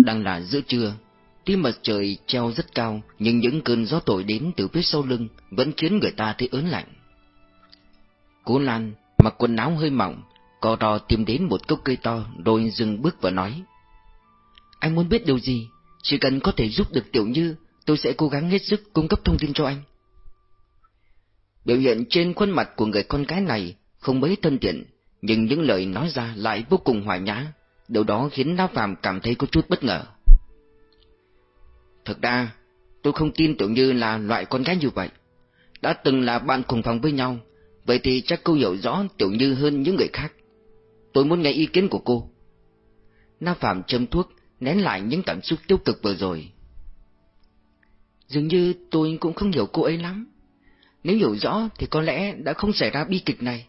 Đang là giữa trưa, tuy mặt trời treo rất cao, nhưng những cơn gió thổi đến từ phía sau lưng vẫn khiến người ta thấy ớn lạnh. Cố Lan mặc quần áo hơi mỏng, co ro tìm đến một cốc cây to rồi dừng bước và nói. Anh muốn biết điều gì? Chỉ cần có thể giúp được Tiểu Như, tôi sẽ cố gắng hết sức cung cấp thông tin cho anh. Biểu hiện trên khuôn mặt của người con gái này không mấy thân thiện, nhưng những lời nói ra lại vô cùng hòa nhã, điều đó khiến Na Phạm cảm thấy có chút bất ngờ. Thực ra, tôi không tin tưởng Như là loại con gái như vậy. Đã từng là bạn cùng phòng với nhau, vậy thì chắc cô hiểu rõ Tiểu Như hơn những người khác. Tôi muốn nghe ý kiến của cô. Na Phạm châm thuốc, nén lại những cảm xúc tiêu cực vừa rồi. Dường như tôi cũng không hiểu cô ấy lắm. Nếu hiểu rõ thì có lẽ đã không xảy ra bi kịch này.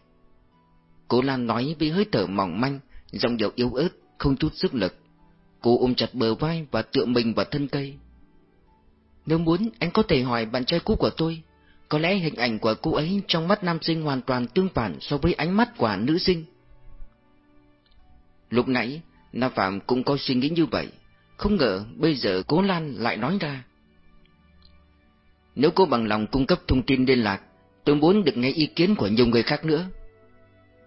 Cô Lan nói với hơi thở mỏng manh, giọng điệu yếu ớt, không chút sức lực. Cô ôm chặt bờ vai và tựa mình vào thân cây. Nếu muốn, anh có thể hỏi bạn trai cũ của tôi. Có lẽ hình ảnh của cô ấy trong mắt nam sinh hoàn toàn tương phản so với ánh mắt của nữ sinh. Lúc nãy, Na Phạm cũng có suy nghĩ như vậy. Không ngờ bây giờ cố Lan lại nói ra. Nếu cô bằng lòng cung cấp thông tin liên lạc, tôi muốn được nghe ý kiến của nhiều người khác nữa.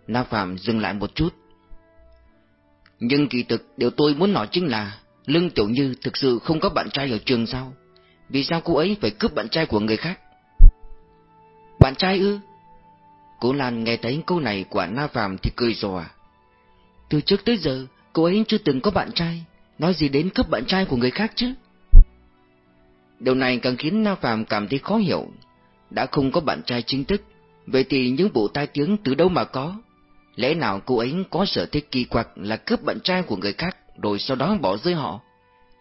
Na Phạm dừng lại một chút. Nhưng kỳ thực điều tôi muốn nói chính là Lương Tiểu Như thực sự không có bạn trai ở trường sao? Vì sao cô ấy phải cướp bạn trai của người khác? Bạn trai ư? Cô Lan nghe thấy câu này của Na Phạm thì cười ròa. À. Từ trước tới giờ, cô ấy chưa từng có bạn trai, nói gì đến cướp bạn trai của người khác chứ? Điều này càng khiến Na Phạm cảm thấy khó hiểu. Đã không có bạn trai chính thức, vậy thì những vụ tai tiếng từ đâu mà có? Lẽ nào cô ấy có sở thích kỳ quặc là cướp bạn trai của người khác rồi sau đó bỏ rơi họ?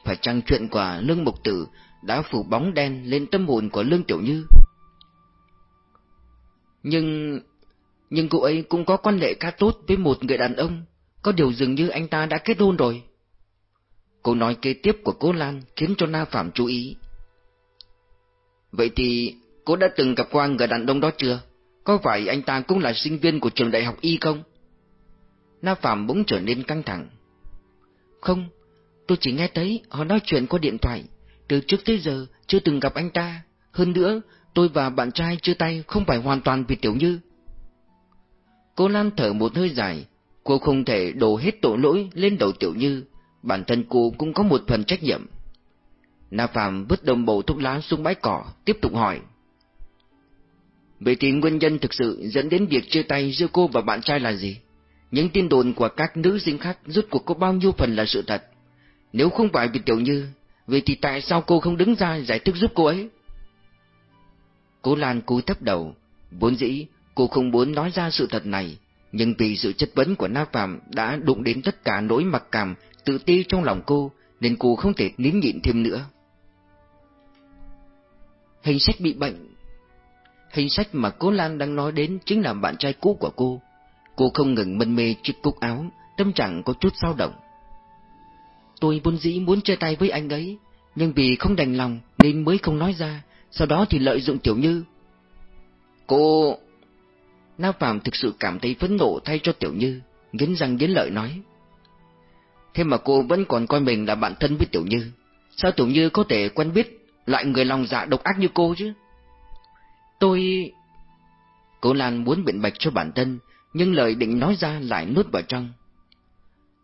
Phải chăng chuyện của Lương Mục Tử đã phủ bóng đen lên tâm hồn của Lương Tiểu Như? Nhưng... nhưng cô ấy cũng có quan hệ khá tốt với một người đàn ông, có điều dường như anh ta đã kết hôn rồi. Câu nói kế tiếp của cô Lan khiến cho Na Phạm chú ý. Vậy thì cô đã từng gặp qua người đàn ông đó chưa? Có phải anh ta cũng là sinh viên của trường đại học Y không? Na Phạm bỗng trở nên căng thẳng. Không, tôi chỉ nghe thấy họ nói chuyện qua điện thoại, từ trước tới giờ chưa từng gặp anh ta. Hơn nữa, tôi và bạn trai chia tay không phải hoàn toàn vì Tiểu Như. Cô Lan thở một hơi dài, cô không thể đổ hết tội lỗi lên đầu Tiểu Như, bản thân cô cũng có một phần trách nhiệm. Na Phạm vứt đồng bộ thuốc lá xuống bãi cỏ, tiếp tục hỏi. Vậy thì nguyên nhân thực sự dẫn đến việc chia tay giữa cô và bạn trai là gì? Những tin đồn của các nữ sinh khác rốt cuộc có bao nhiêu phần là sự thật? Nếu không phải vì Tiểu Như, vậy thì tại sao cô không đứng ra giải thích giúp cô ấy? Cô Lan cúi thấp đầu, vốn dĩ cô không muốn nói ra sự thật này, nhưng vì sự chất vấn của Na Phạm đã đụng đến tất cả nỗi mặc cảm, tự ti trong lòng cô, nên cô không thể nín nhịn thêm nữa. Hình sách bị bệnh Hình sách mà cô Lan đang nói đến chính là bạn trai cũ của cô. Cô không ngừng mân mê chiếc cúc áo, tâm trạng có chút dao động. Tôi vốn dĩ muốn chơi tay với anh ấy, nhưng vì không đành lòng nên mới không nói ra, sau đó thì lợi dụng Tiểu Như. Cô... Na Phạm thực sự cảm thấy phẫn nộ thay cho Tiểu Như, nghiến răng nghiến lợi nói. Thế mà cô vẫn còn coi mình là bạn thân với Tiểu Như. Sao Tiểu Như có thể quen biết loại người lòng dạ độc ác như cô chứ? Tôi... Cô Lan muốn biện bạch cho bản thân, nhưng lời định nói ra lại nuốt vào trong.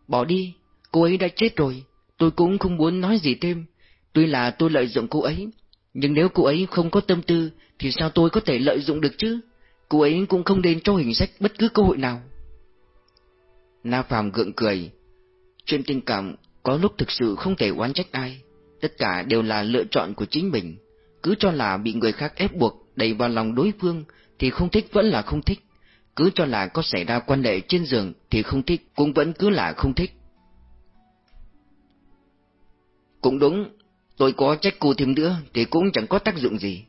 Bỏ đi, cô ấy đã chết rồi, tôi cũng không muốn nói gì thêm. Tuy là tôi lợi dụng cô ấy, nhưng nếu cô ấy không có tâm tư, thì sao tôi có thể lợi dụng được chứ? Cô ấy cũng không nên cho hình sách bất cứ cơ hội nào. Na Phạm gượng cười. Chuyện tình cảm có lúc thực sự không thể oán trách ai. Tất cả đều là lựa chọn của chính mình. Cứ cho là bị người khác ép buộc đẩy vào lòng đối phương thì không thích vẫn là không thích, cứ cho là có xảy ra quan hệ trên giường thì không thích cũng vẫn cứ là không thích. Cũng đúng, tôi có trách cô thêm nữa thì cũng chẳng có tác dụng gì.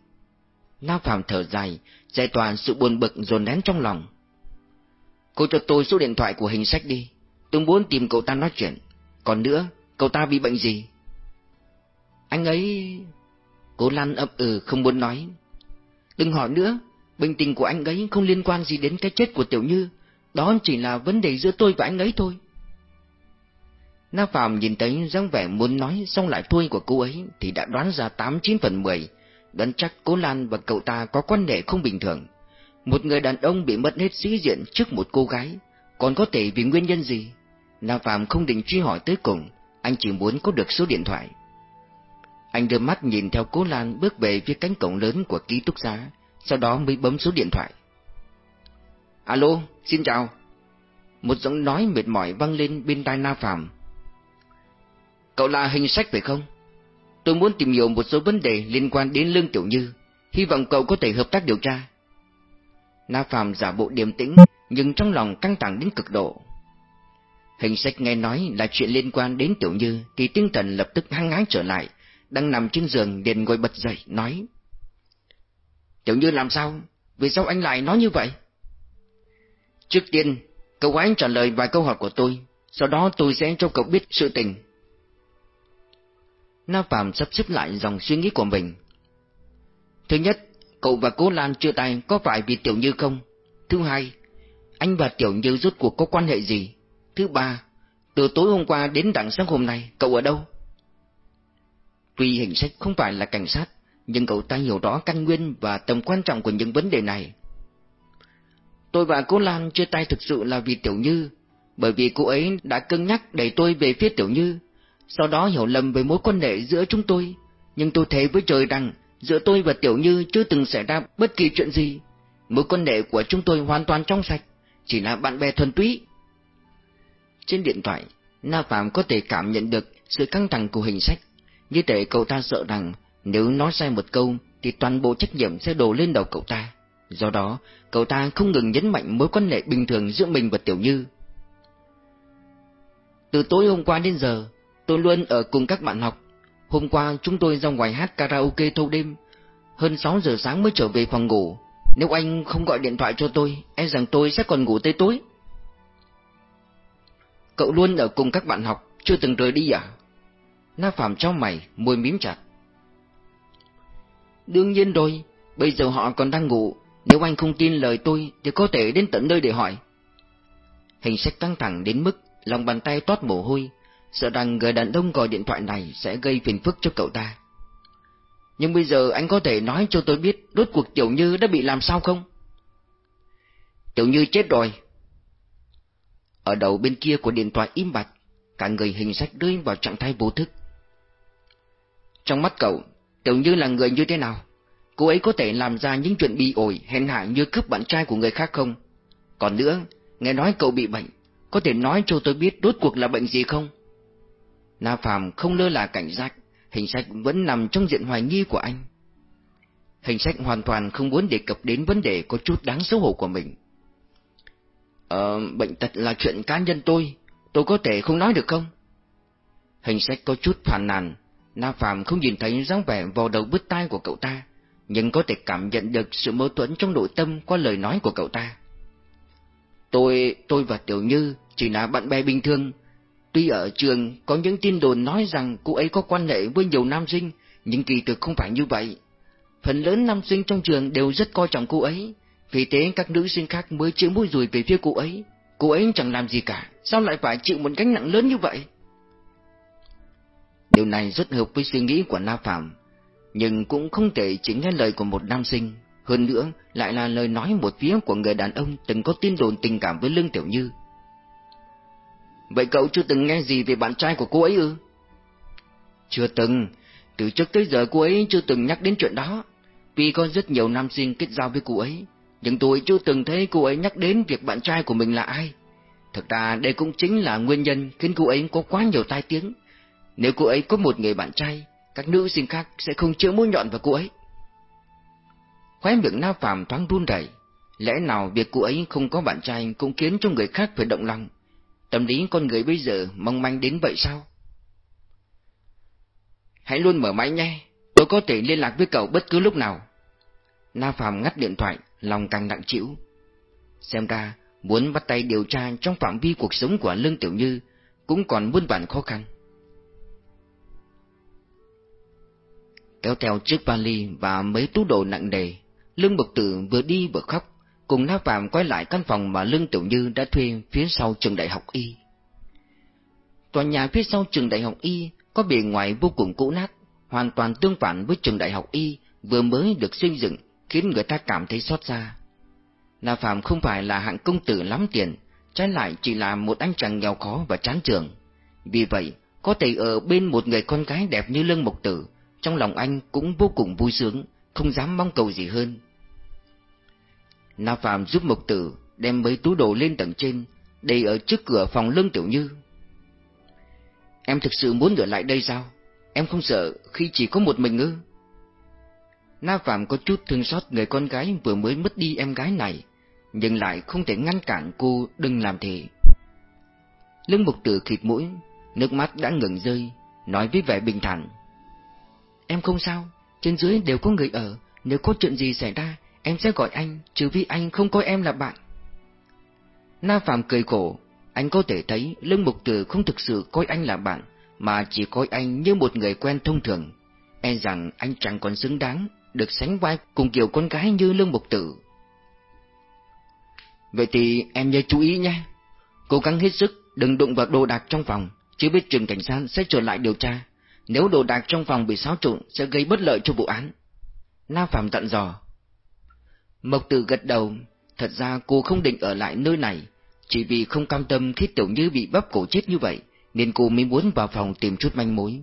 la Phạm thở dài, giải tỏa sự buồn bực dồn nén trong lòng. Cô cho tôi số điện thoại của hình sách đi, tôi muốn tìm cậu ta nói chuyện. Còn nữa, cậu ta bị bệnh gì? Anh ấy... Cô Lan ấp ừ không muốn nói, Đừng hỏi nữa, bệnh tình của anh ấy không liên quan gì đến cái chết của Tiểu Như, đó chỉ là vấn đề giữa tôi và anh ấy thôi. Na Phạm nhìn thấy dáng vẻ muốn nói xong lại thôi của cô ấy thì đã đoán ra tám chín phần mười, đoán chắc cô Lan và cậu ta có quan hệ không bình thường. Một người đàn ông bị mất hết sĩ diện trước một cô gái, còn có thể vì nguyên nhân gì? Na Phạm không định truy hỏi tới cùng, anh chỉ muốn có được số điện thoại. Anh đưa mắt nhìn theo cố Lan bước về phía cánh cổng lớn của ký túc xá, sau đó mới bấm số điện thoại. Alo, xin chào. Một giọng nói mệt mỏi vang lên bên tai Na Phạm. Cậu là hình sách phải không? Tôi muốn tìm hiểu một số vấn đề liên quan đến Lương Tiểu Như, hy vọng cậu có thể hợp tác điều tra. Na Phạm giả bộ điềm tĩnh, nhưng trong lòng căng thẳng đến cực độ. Hình sách nghe nói là chuyện liên quan đến Tiểu Như thì tinh thần lập tức hăng hái trở lại, đang nằm trên giường liền ngồi bật dậy, nói. Tiểu Như làm sao? Vì sao anh lại nói như vậy? Trước tiên, cậu anh trả lời vài câu hỏi của tôi, sau đó tôi sẽ cho cậu biết sự tình. Na Phạm sắp xếp lại dòng suy nghĩ của mình. Thứ nhất, cậu và cô Lan chưa tay có phải vì Tiểu Như không? Thứ hai, anh và Tiểu Như rốt cuộc có quan hệ gì? Thứ ba, từ tối hôm qua đến đặng sáng hôm nay, cậu ở đâu? Tuy hình sách không phải là cảnh sát, nhưng cậu ta hiểu rõ căn nguyên và tầm quan trọng của những vấn đề này. Tôi và cô Lan chia tay thực sự là vì Tiểu Như, bởi vì cô ấy đã cân nhắc đẩy tôi về phía Tiểu Như, sau đó hiểu lầm về mối quan hệ giữa chúng tôi. Nhưng tôi thấy với trời rằng giữa tôi và Tiểu Như chưa từng xảy ra bất kỳ chuyện gì. Mối quan hệ của chúng tôi hoàn toàn trong sạch, chỉ là bạn bè thuần túy. Trên điện thoại, Na Phạm có thể cảm nhận được sự căng thẳng của hình sách. Như thể cậu ta sợ rằng nếu nói sai một câu thì toàn bộ trách nhiệm sẽ đổ lên đầu cậu ta. Do đó, cậu ta không ngừng nhấn mạnh mối quan hệ bình thường giữa mình và Tiểu Như. Từ tối hôm qua đến giờ, tôi luôn ở cùng các bạn học. Hôm qua chúng tôi ra ngoài hát karaoke thâu đêm, hơn 6 giờ sáng mới trở về phòng ngủ. Nếu anh không gọi điện thoại cho tôi, e rằng tôi sẽ còn ngủ tới tối. Cậu luôn ở cùng các bạn học, chưa từng rời đi à? Na Phạm trong mày, môi mím chặt. Đương nhiên rồi, bây giờ họ còn đang ngủ, nếu anh không tin lời tôi thì có thể đến tận nơi để hỏi. Hình sách căng thẳng đến mức lòng bàn tay toát mồ hôi, sợ rằng người đàn ông gọi điện thoại này sẽ gây phiền phức cho cậu ta. Nhưng bây giờ anh có thể nói cho tôi biết rốt cuộc Tiểu Như đã bị làm sao không? Tiểu Như chết rồi. Ở đầu bên kia của điện thoại im bặt, cả người hình sách rơi vào trạng thái vô thức. Trong mắt cậu, Tiểu Như là người như thế nào? Cô ấy có thể làm ra những chuyện bị ổi, hèn hạ như cướp bạn trai của người khác không? Còn nữa, nghe nói cậu bị bệnh, có thể nói cho tôi biết đốt cuộc là bệnh gì không? Na Phạm không lơ là cảnh giác, hình sách vẫn nằm trong diện hoài nghi của anh. Hình sách hoàn toàn không muốn đề cập đến vấn đề có chút đáng xấu hổ của mình. Ờ, bệnh tật là chuyện cá nhân tôi, tôi có thể không nói được không? Hình sách có chút phàn nàn, Na Phạm không nhìn thấy dáng vẻ vào đầu bứt tai của cậu ta, nhưng có thể cảm nhận được sự mâu thuẫn trong nội tâm qua lời nói của cậu ta. Tôi, tôi và Tiểu Như chỉ là bạn bè bình thường. Tuy ở trường có những tin đồn nói rằng cô ấy có quan hệ với nhiều nam sinh, nhưng kỳ thực không phải như vậy. Phần lớn nam sinh trong trường đều rất coi trọng cô ấy, vì thế các nữ sinh khác mới chịu mũi rùi về phía cô ấy. Cô ấy chẳng làm gì cả, sao lại phải chịu một gánh nặng lớn như vậy? Điều này rất hợp với suy nghĩ của Na Phạm, nhưng cũng không thể chỉ nghe lời của một nam sinh. Hơn nữa, lại là lời nói một phía của người đàn ông từng có tin đồn tình cảm với Lương Tiểu Như. Vậy cậu chưa từng nghe gì về bạn trai của cô ấy ư? Chưa từng, từ trước tới giờ cô ấy chưa từng nhắc đến chuyện đó. Vì có rất nhiều nam sinh kết giao với cô ấy, nhưng tôi chưa từng thấy cô ấy nhắc đến việc bạn trai của mình là ai. Thực ra đây cũng chính là nguyên nhân khiến cô ấy có quá nhiều tai tiếng. Nếu cô ấy có một người bạn trai, các nữ sinh khác sẽ không chữa mũi nhọn vào cô ấy. Khóe miệng Na Phạm thoáng run rẩy, lẽ nào việc cô ấy không có bạn trai cũng khiến cho người khác phải động lòng. Tâm lý con người bây giờ mong manh đến vậy sao? Hãy luôn mở máy nhé, tôi có thể liên lạc với cậu bất cứ lúc nào. Na Phạm ngắt điện thoại, lòng càng nặng chịu. Xem ra, muốn bắt tay điều tra trong phạm vi cuộc sống của Lương Tiểu Như cũng còn muôn bản khó khăn. Kéo theo chiếc vali và mấy túi đồ nặng nề, Lương Bộc Tử vừa đi vừa khóc, cùng Na Phạm quay lại căn phòng mà Lương Tiểu Như đã thuê phía sau trường đại học Y. tòa nhà phía sau trường đại học Y có bề ngoài vô cùng cũ nát, hoàn toàn tương phản với trường đại học Y vừa mới được xây dựng, khiến người ta cảm thấy xót xa. Na Phạm không phải là hạng công tử lắm tiền, trái lại chỉ là một anh chàng nghèo khó và chán trường. Vì vậy, có thể ở bên một người con gái đẹp như Lương Mộc Tử, trong lòng anh cũng vô cùng vui sướng, không dám mong cầu gì hơn. Na Phạm giúp Mộc Tử đem mấy túi đồ lên tầng trên, để ở trước cửa phòng Lương Tiểu Như. Em thực sự muốn ở lại đây sao? Em không sợ khi chỉ có một mình ư? Na Phạm có chút thương xót người con gái vừa mới mất đi em gái này, nhưng lại không thể ngăn cản cô đừng làm thế. Lương Mục Tử khịt mũi, nước mắt đã ngừng rơi, nói với vẻ bình thản. Em không sao, trên dưới đều có người ở, nếu có chuyện gì xảy ra, em sẽ gọi anh, trừ vì anh không coi em là bạn. Na Phạm cười khổ, anh có thể thấy Lương Mục Tử không thực sự coi anh là bạn, mà chỉ coi anh như một người quen thông thường. E rằng anh chẳng còn xứng đáng được sánh vai cùng kiểu con gái như Lương Mục Tử. Vậy thì em nhớ chú ý nhé, cố gắng hết sức đừng đụng vào đồ đạc trong phòng, chứ biết trường cảnh sát sẽ trở lại điều tra. Nếu đồ đạc trong phòng bị xáo trộn sẽ gây bất lợi cho vụ án. Na Phạm dặn dò. Mộc Tử gật đầu, thật ra cô không định ở lại nơi này, chỉ vì không cam tâm khi Tiểu Như bị bắp cổ chết như vậy, nên cô mới muốn vào phòng tìm chút manh mối.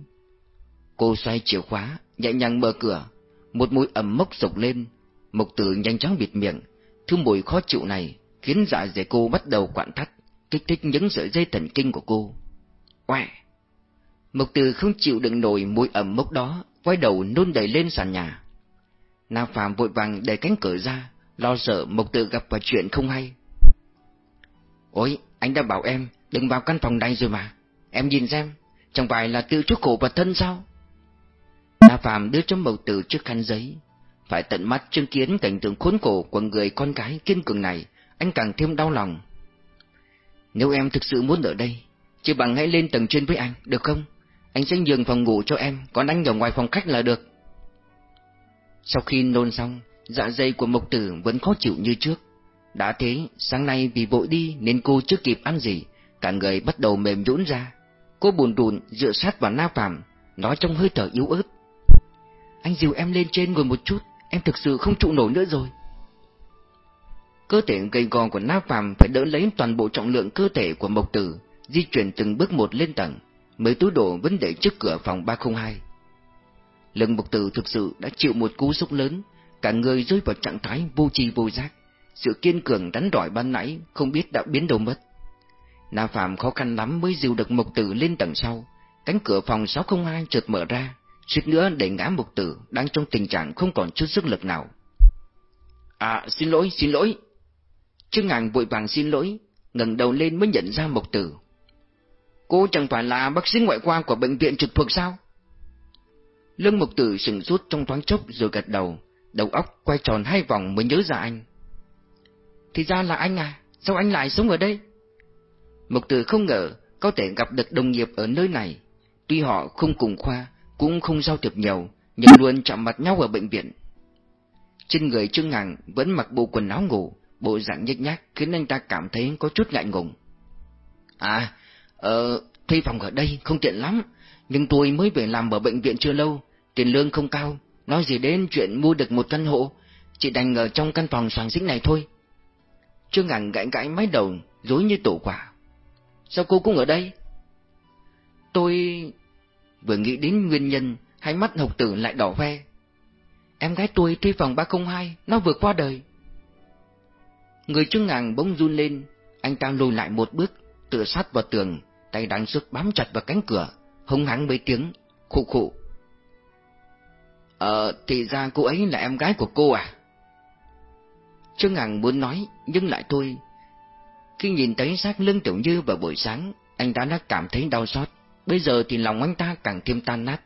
Cô xoay chìa khóa, nhẹ nhàng mở cửa, một mùi ẩm mốc sộc lên, Mộc Tử nhanh chóng bịt miệng, thứ mùi khó chịu này khiến dạ dày cô bắt đầu quặn thắt, kích thích những sợi dây thần kinh của cô. Oẹ! Mộc Từ không chịu đựng nổi mùi ẩm mốc đó, quay đầu nôn đầy lên sàn nhà. Na Phạm vội vàng đẩy cánh cửa ra, lo sợ Mộc Từ gặp phải chuyện không hay. Ôi, anh đã bảo em đừng vào căn phòng này rồi mà. Em nhìn xem, chẳng phải là tự chuốc khổ vào thân sao? Na Phạm đưa cho Mộc Từ chiếc khăn giấy. Phải tận mắt chứng kiến cảnh tượng khốn khổ của người con gái kiên cường này, anh càng thêm đau lòng. Nếu em thực sự muốn ở đây, chị bằng hãy lên tầng trên với anh, được không? Anh sẽ nhường phòng ngủ cho em, còn anh ở ngoài phòng khách là được. Sau khi nôn xong, dạ dày của Mộc Tử vẫn khó chịu như trước. Đã thế, sáng nay vì vội đi nên cô chưa kịp ăn gì, cả người bắt đầu mềm nhũn ra. Cô buồn rùn dựa sát vào Na Phạm, nói trong hơi thở yếu ớt. Anh dìu em lên trên ngồi một chút, em thực sự không trụ nổi nữa rồi. Cơ thể gầy gò của Na Phạm phải đỡ lấy toàn bộ trọng lượng cơ thể của Mộc Tử, di chuyển từng bước một lên tầng, mấy túi đồ vẫn để trước cửa phòng 302. Lương Mục Tử thực sự đã chịu một cú sốc lớn, cả người rơi vào trạng thái vô tri vô giác, sự kiên cường đánh đòi ban nãy không biết đã biến đâu mất. Na Phạm khó khăn lắm mới dìu được Mộc Tử lên tầng sau, cánh cửa phòng 602 chợt mở ra, suýt nữa để ngã Mộc Tử đang trong tình trạng không còn chút sức lực nào. À, xin lỗi, xin lỗi. Trương Ngạn vội vàng xin lỗi, ngẩng đầu lên mới nhận ra Mộc Tử. Cô chẳng phải là bác sĩ ngoại khoa của bệnh viện trực thuộc sao? Lương Mộc Tử sừng sốt trong thoáng chốc rồi gật đầu, đầu óc quay tròn hai vòng mới nhớ ra anh. Thì ra là anh à, sao anh lại sống ở đây? Mộc Tử không ngờ có thể gặp được đồng nghiệp ở nơi này, tuy họ không cùng khoa, cũng không giao tiếp nhiều, nhưng luôn chạm mặt nhau ở bệnh viện. Trên người Trương Ngàn vẫn mặc bộ quần áo ngủ, bộ dạng nhếch nhác khiến anh ta cảm thấy có chút ngại ngùng. À, ờ, thuê phòng ở đây không tiện lắm, nhưng tôi mới về làm ở bệnh viện chưa lâu, tiền lương không cao, nói gì đến chuyện mua được một căn hộ, chỉ đành ở trong căn phòng soàng xính này thôi. Trương Ngạn gãi gãi mái đầu, dối như tổ quả. Sao cô cũng ở đây? Tôi... Vừa nghĩ đến nguyên nhân, hai mắt học tử lại đỏ ve Em gái tôi thuê phòng 302, nó vừa qua đời. Người Trương Ngạn bỗng run lên, anh ta lùi lại một bước, tựa sát vào tường, tay đang sức bám chặt vào cánh cửa, hung hăng mấy tiếng, khụ khụ. Ờ, thì ra cô ấy là em gái của cô à? Trương Ngạn muốn nói, nhưng lại thôi. Khi nhìn thấy xác lưng Tiểu Như vào buổi sáng, anh ta đã cảm thấy đau xót, bây giờ thì lòng anh ta càng thêm tan nát.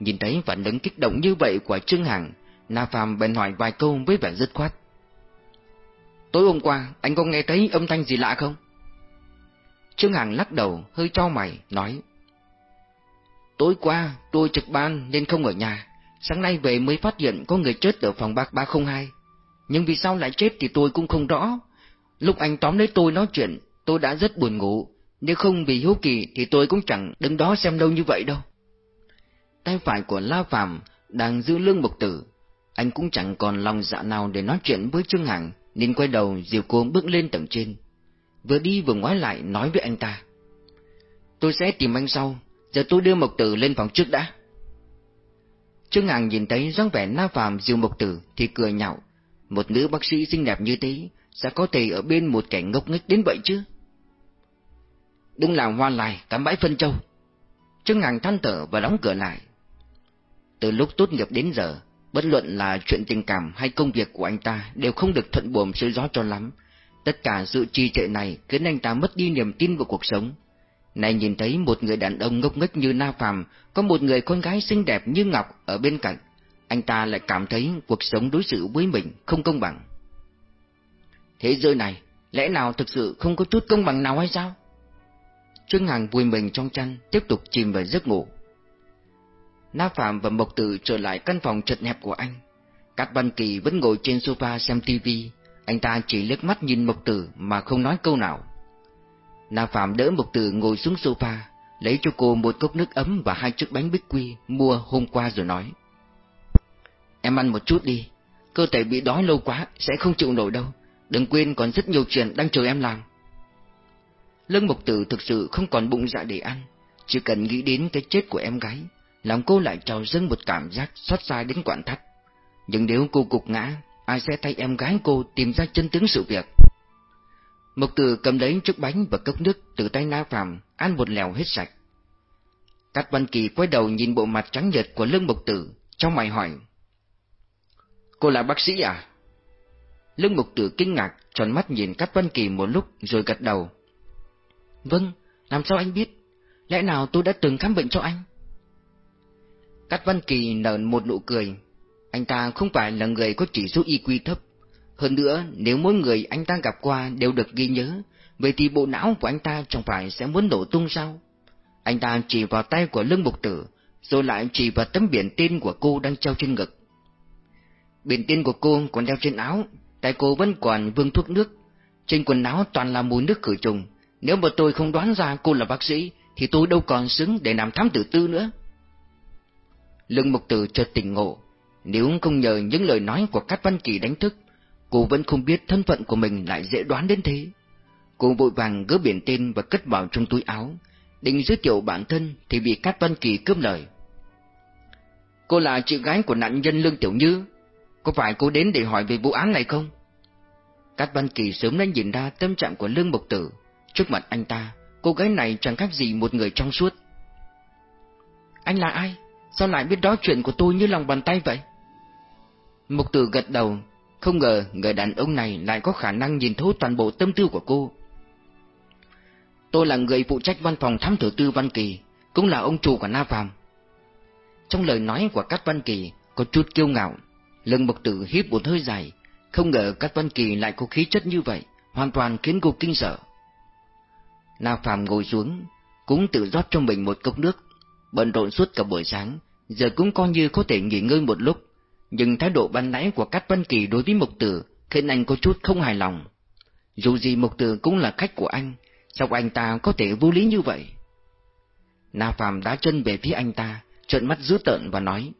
Nhìn thấy phản ứng kích động như vậy của Trương Hằng, Na Phạm bèn hỏi vài câu với vẻ dứt khoát. Tối hôm qua, anh có nghe thấy âm thanh gì lạ không? Trương Hằng lắc đầu, hơi cho mày, nói. Tối qua, tôi trực ban nên không ở nhà. Sáng nay về mới phát hiện có người chết ở phòng bạc 302. Nhưng vì sao lại chết thì tôi cũng không rõ. Lúc anh tóm lấy tôi nói chuyện, tôi đã rất buồn ngủ, Nếu không vì hiếu kỳ thì tôi cũng chẳng đứng đó xem lâu như vậy đâu. Tay phải của La Phạm đang giữ lương mục tử. Anh cũng chẳng còn lòng dạ nào để nói chuyện với Trương Hằng, nên quay đầu dìu cô bước lên tầng trên. Vừa đi vừa ngoái lại nói với anh ta. Tôi sẽ tìm anh sau, giờ tôi đưa Mộc tử lên phòng trước đã. Trương Ngàng nhìn thấy dáng vẻ Na phàm dìu Mộc tử thì cười nhạo. Một nữ bác sĩ xinh đẹp như thế, sẽ có thể ở bên một kẻ ngốc nghếch đến vậy chứ? Đúng làm hoa lại, cắm bãi phân châu. Trương Ngàng than thở và đóng cửa lại. Từ lúc tốt nghiệp đến giờ, bất luận là chuyện tình cảm hay công việc của anh ta đều không được thuận buồm xuôi gió cho lắm. Tất cả sự trì trệ này khiến anh ta mất đi niềm tin vào cuộc sống. Này nhìn thấy một người đàn ông ngốc nghếch như Na Phàm, có một người con gái xinh đẹp như Ngọc ở bên cạnh, anh ta lại cảm thấy cuộc sống đối xử với mình không công bằng. Thế giới này, lẽ nào thực sự không có chút công bằng nào hay sao? Trương Hằng vui mình trong chăn, tiếp tục chìm vào giấc ngủ. Na Phạm và Mộc Tử trở lại căn phòng chật hẹp của anh. Cát Văn Kỳ vẫn ngồi trên sofa xem tivi, anh ta chỉ liếc mắt nhìn Mộc Tử mà không nói câu nào. Na Phạm đỡ Mộc Tử ngồi xuống sofa, lấy cho cô một cốc nước ấm và hai chiếc bánh bích quy mua hôm qua rồi nói. Em ăn một chút đi, cơ thể bị đói lâu quá sẽ không chịu nổi đâu, đừng quên còn rất nhiều chuyện đang chờ em làm. Lương Mộc Tử thực sự không còn bụng dạ để ăn, chỉ cần nghĩ đến cái chết của em gái, lòng cô lại trào dâng một cảm giác xót xa đến quặn thắt. Nhưng nếu cô cục ngã, ai sẽ thay em gái cô tìm ra chân tướng sự việc? Mộc Tử cầm lấy chiếc bánh và cốc nước từ tay Na Phạm, ăn một lèo hết sạch. Cát Văn Kỳ quay đầu nhìn bộ mặt trắng nhợt của Lương Mộc Tử, trong mày hỏi. Cô là bác sĩ à? Lương Mộc Tử kinh ngạc, tròn mắt nhìn Cát Văn Kỳ một lúc rồi gật đầu. Vâng, làm sao anh biết? Lẽ nào tôi đã từng khám bệnh cho anh? Cát Văn Kỳ nở một nụ cười. Anh ta không phải là người có chỉ số IQ thấp. Hơn nữa, nếu mỗi người anh ta gặp qua đều được ghi nhớ, vậy thì bộ não của anh ta chẳng phải sẽ muốn nổ tung sao? Anh ta chỉ vào tay của lưng mục tử, rồi lại chỉ vào tấm biển tên của cô đang treo trên ngực. Biển tên của cô còn đeo trên áo, tay cô vẫn còn vương thuốc nước. Trên quần áo toàn là mùi nước khử trùng, nếu mà tôi không đoán ra cô là bác sĩ, thì tôi đâu còn xứng để làm thám tử tư nữa. Lương Mục Tử chợt tỉnh ngộ, nếu không nhờ những lời nói của Cát Văn Kỳ đánh thức, cô vẫn không biết thân phận của mình lại dễ đoán đến thế. Cô vội vàng gỡ biển tên và cất vào trong túi áo, định giới thiệu bản thân thì bị Cát Văn Kỳ cướp lời. Cô là chị gái của nạn nhân Lương Tiểu Như, có phải cô đến để hỏi về vụ án này không? Cát Văn Kỳ sớm đã nhìn ra tâm trạng của Lương Bộc Tử, Trước mặt anh ta, cô gái này chẳng khác gì một người trong suốt. Anh là ai? Sao lại biết đó chuyện của tôi như lòng bàn tay vậy? Mục tử gật đầu, không ngờ người đàn ông này lại có khả năng nhìn thấu toàn bộ tâm tư của cô. Tôi là người phụ trách văn phòng thám tử tư Văn Kỳ, cũng là ông chủ của Na Phạm. Trong lời nói của Cát Văn Kỳ có chút kiêu ngạo, lưng mục tử hít một hơi dài, không ngờ Cát Văn Kỳ lại có khí chất như vậy, hoàn toàn khiến cô kinh sợ. Na Phạm ngồi xuống, cũng tự rót cho mình một cốc nước, bận rộn suốt cả buổi sáng, giờ cũng coi như có thể nghỉ ngơi một lúc, nhưng thái độ ban nãy của Cát Văn Kỳ đối với Mục Tử khiến anh có chút không hài lòng. Dù gì Mục Tử cũng là khách của anh, sao anh ta có thể vô lý như vậy? Na Phạm đá chân về phía anh ta, trợn mắt dữ tợn và nói.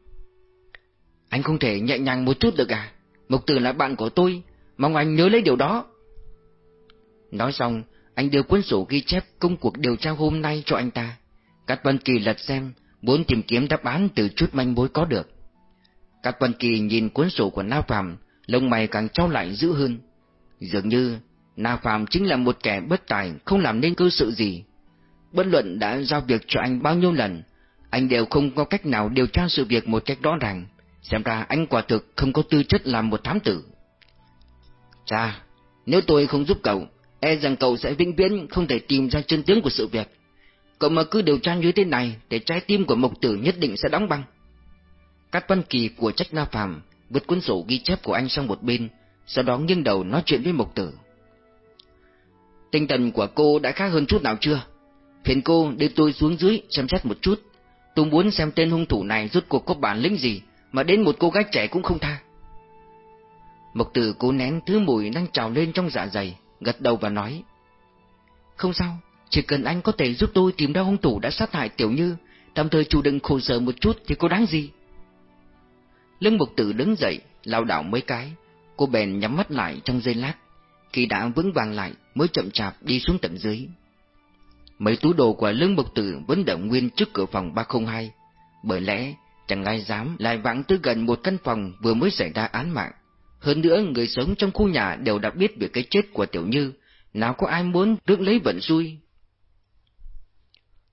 Anh không thể nhẹ nhàng một chút được à? Mục Tử là bạn của tôi, mong anh nhớ lấy điều đó. Nói xong, anh đưa cuốn sổ ghi chép công cuộc điều tra hôm nay cho anh ta. Cát Văn Kỳ lật xem, muốn tìm kiếm đáp án từ chút manh mối có được. Các quân Kỳ nhìn cuốn sổ của Na Phạm, lông mày càng trao lại dữ hơn. Dường như, Na Phạm chính là một kẻ bất tài, không làm nên cơ sự gì. Bất luận đã giao việc cho anh bao nhiêu lần, anh đều không có cách nào điều tra sự việc một cách rõ ràng. Xem ra anh quả thực không có tư chất làm một thám tử. Cha, nếu tôi không giúp cậu, e rằng cậu sẽ vĩnh viễn không thể tìm ra chân tướng của sự việc. Cậu mà cứ điều tra như thế này, để trái tim của Mộc Tử nhất định sẽ đóng băng. Cát Văn Kỳ của trách Na Phàm vứt cuốn sổ ghi chép của anh sang một bên, sau đó nghiêng đầu nói chuyện với Mộc Tử. Tinh thần của cô đã khác hơn chút nào chưa? Phiền cô đưa tôi xuống dưới xem xét một chút. Tôi muốn xem tên hung thủ này rốt cuộc có bản lĩnh gì mà đến một cô gái trẻ cũng không tha. Mộc Tử cố nén thứ mùi đang trào lên trong dạ dày, gật đầu và nói. Không sao, Chỉ cần anh có thể giúp tôi tìm ra hung thủ đã sát hại Tiểu Như, tạm thời chủ đựng khổ sở một chút thì có đáng gì. Lương Mục Tử đứng dậy, lao đảo mấy cái, cô bèn nhắm mắt lại trong giây lát, khi đã vững vàng lại mới chậm chạp đi xuống tận dưới. Mấy túi đồ của Lương Mục Tử vẫn đậu nguyên trước cửa phòng 302, bởi lẽ chẳng ai dám lại vãng tới gần một căn phòng vừa mới xảy ra án mạng. Hơn nữa người sống trong khu nhà đều đã biết về cái chết của Tiểu Như, nào có ai muốn rước lấy vận xui.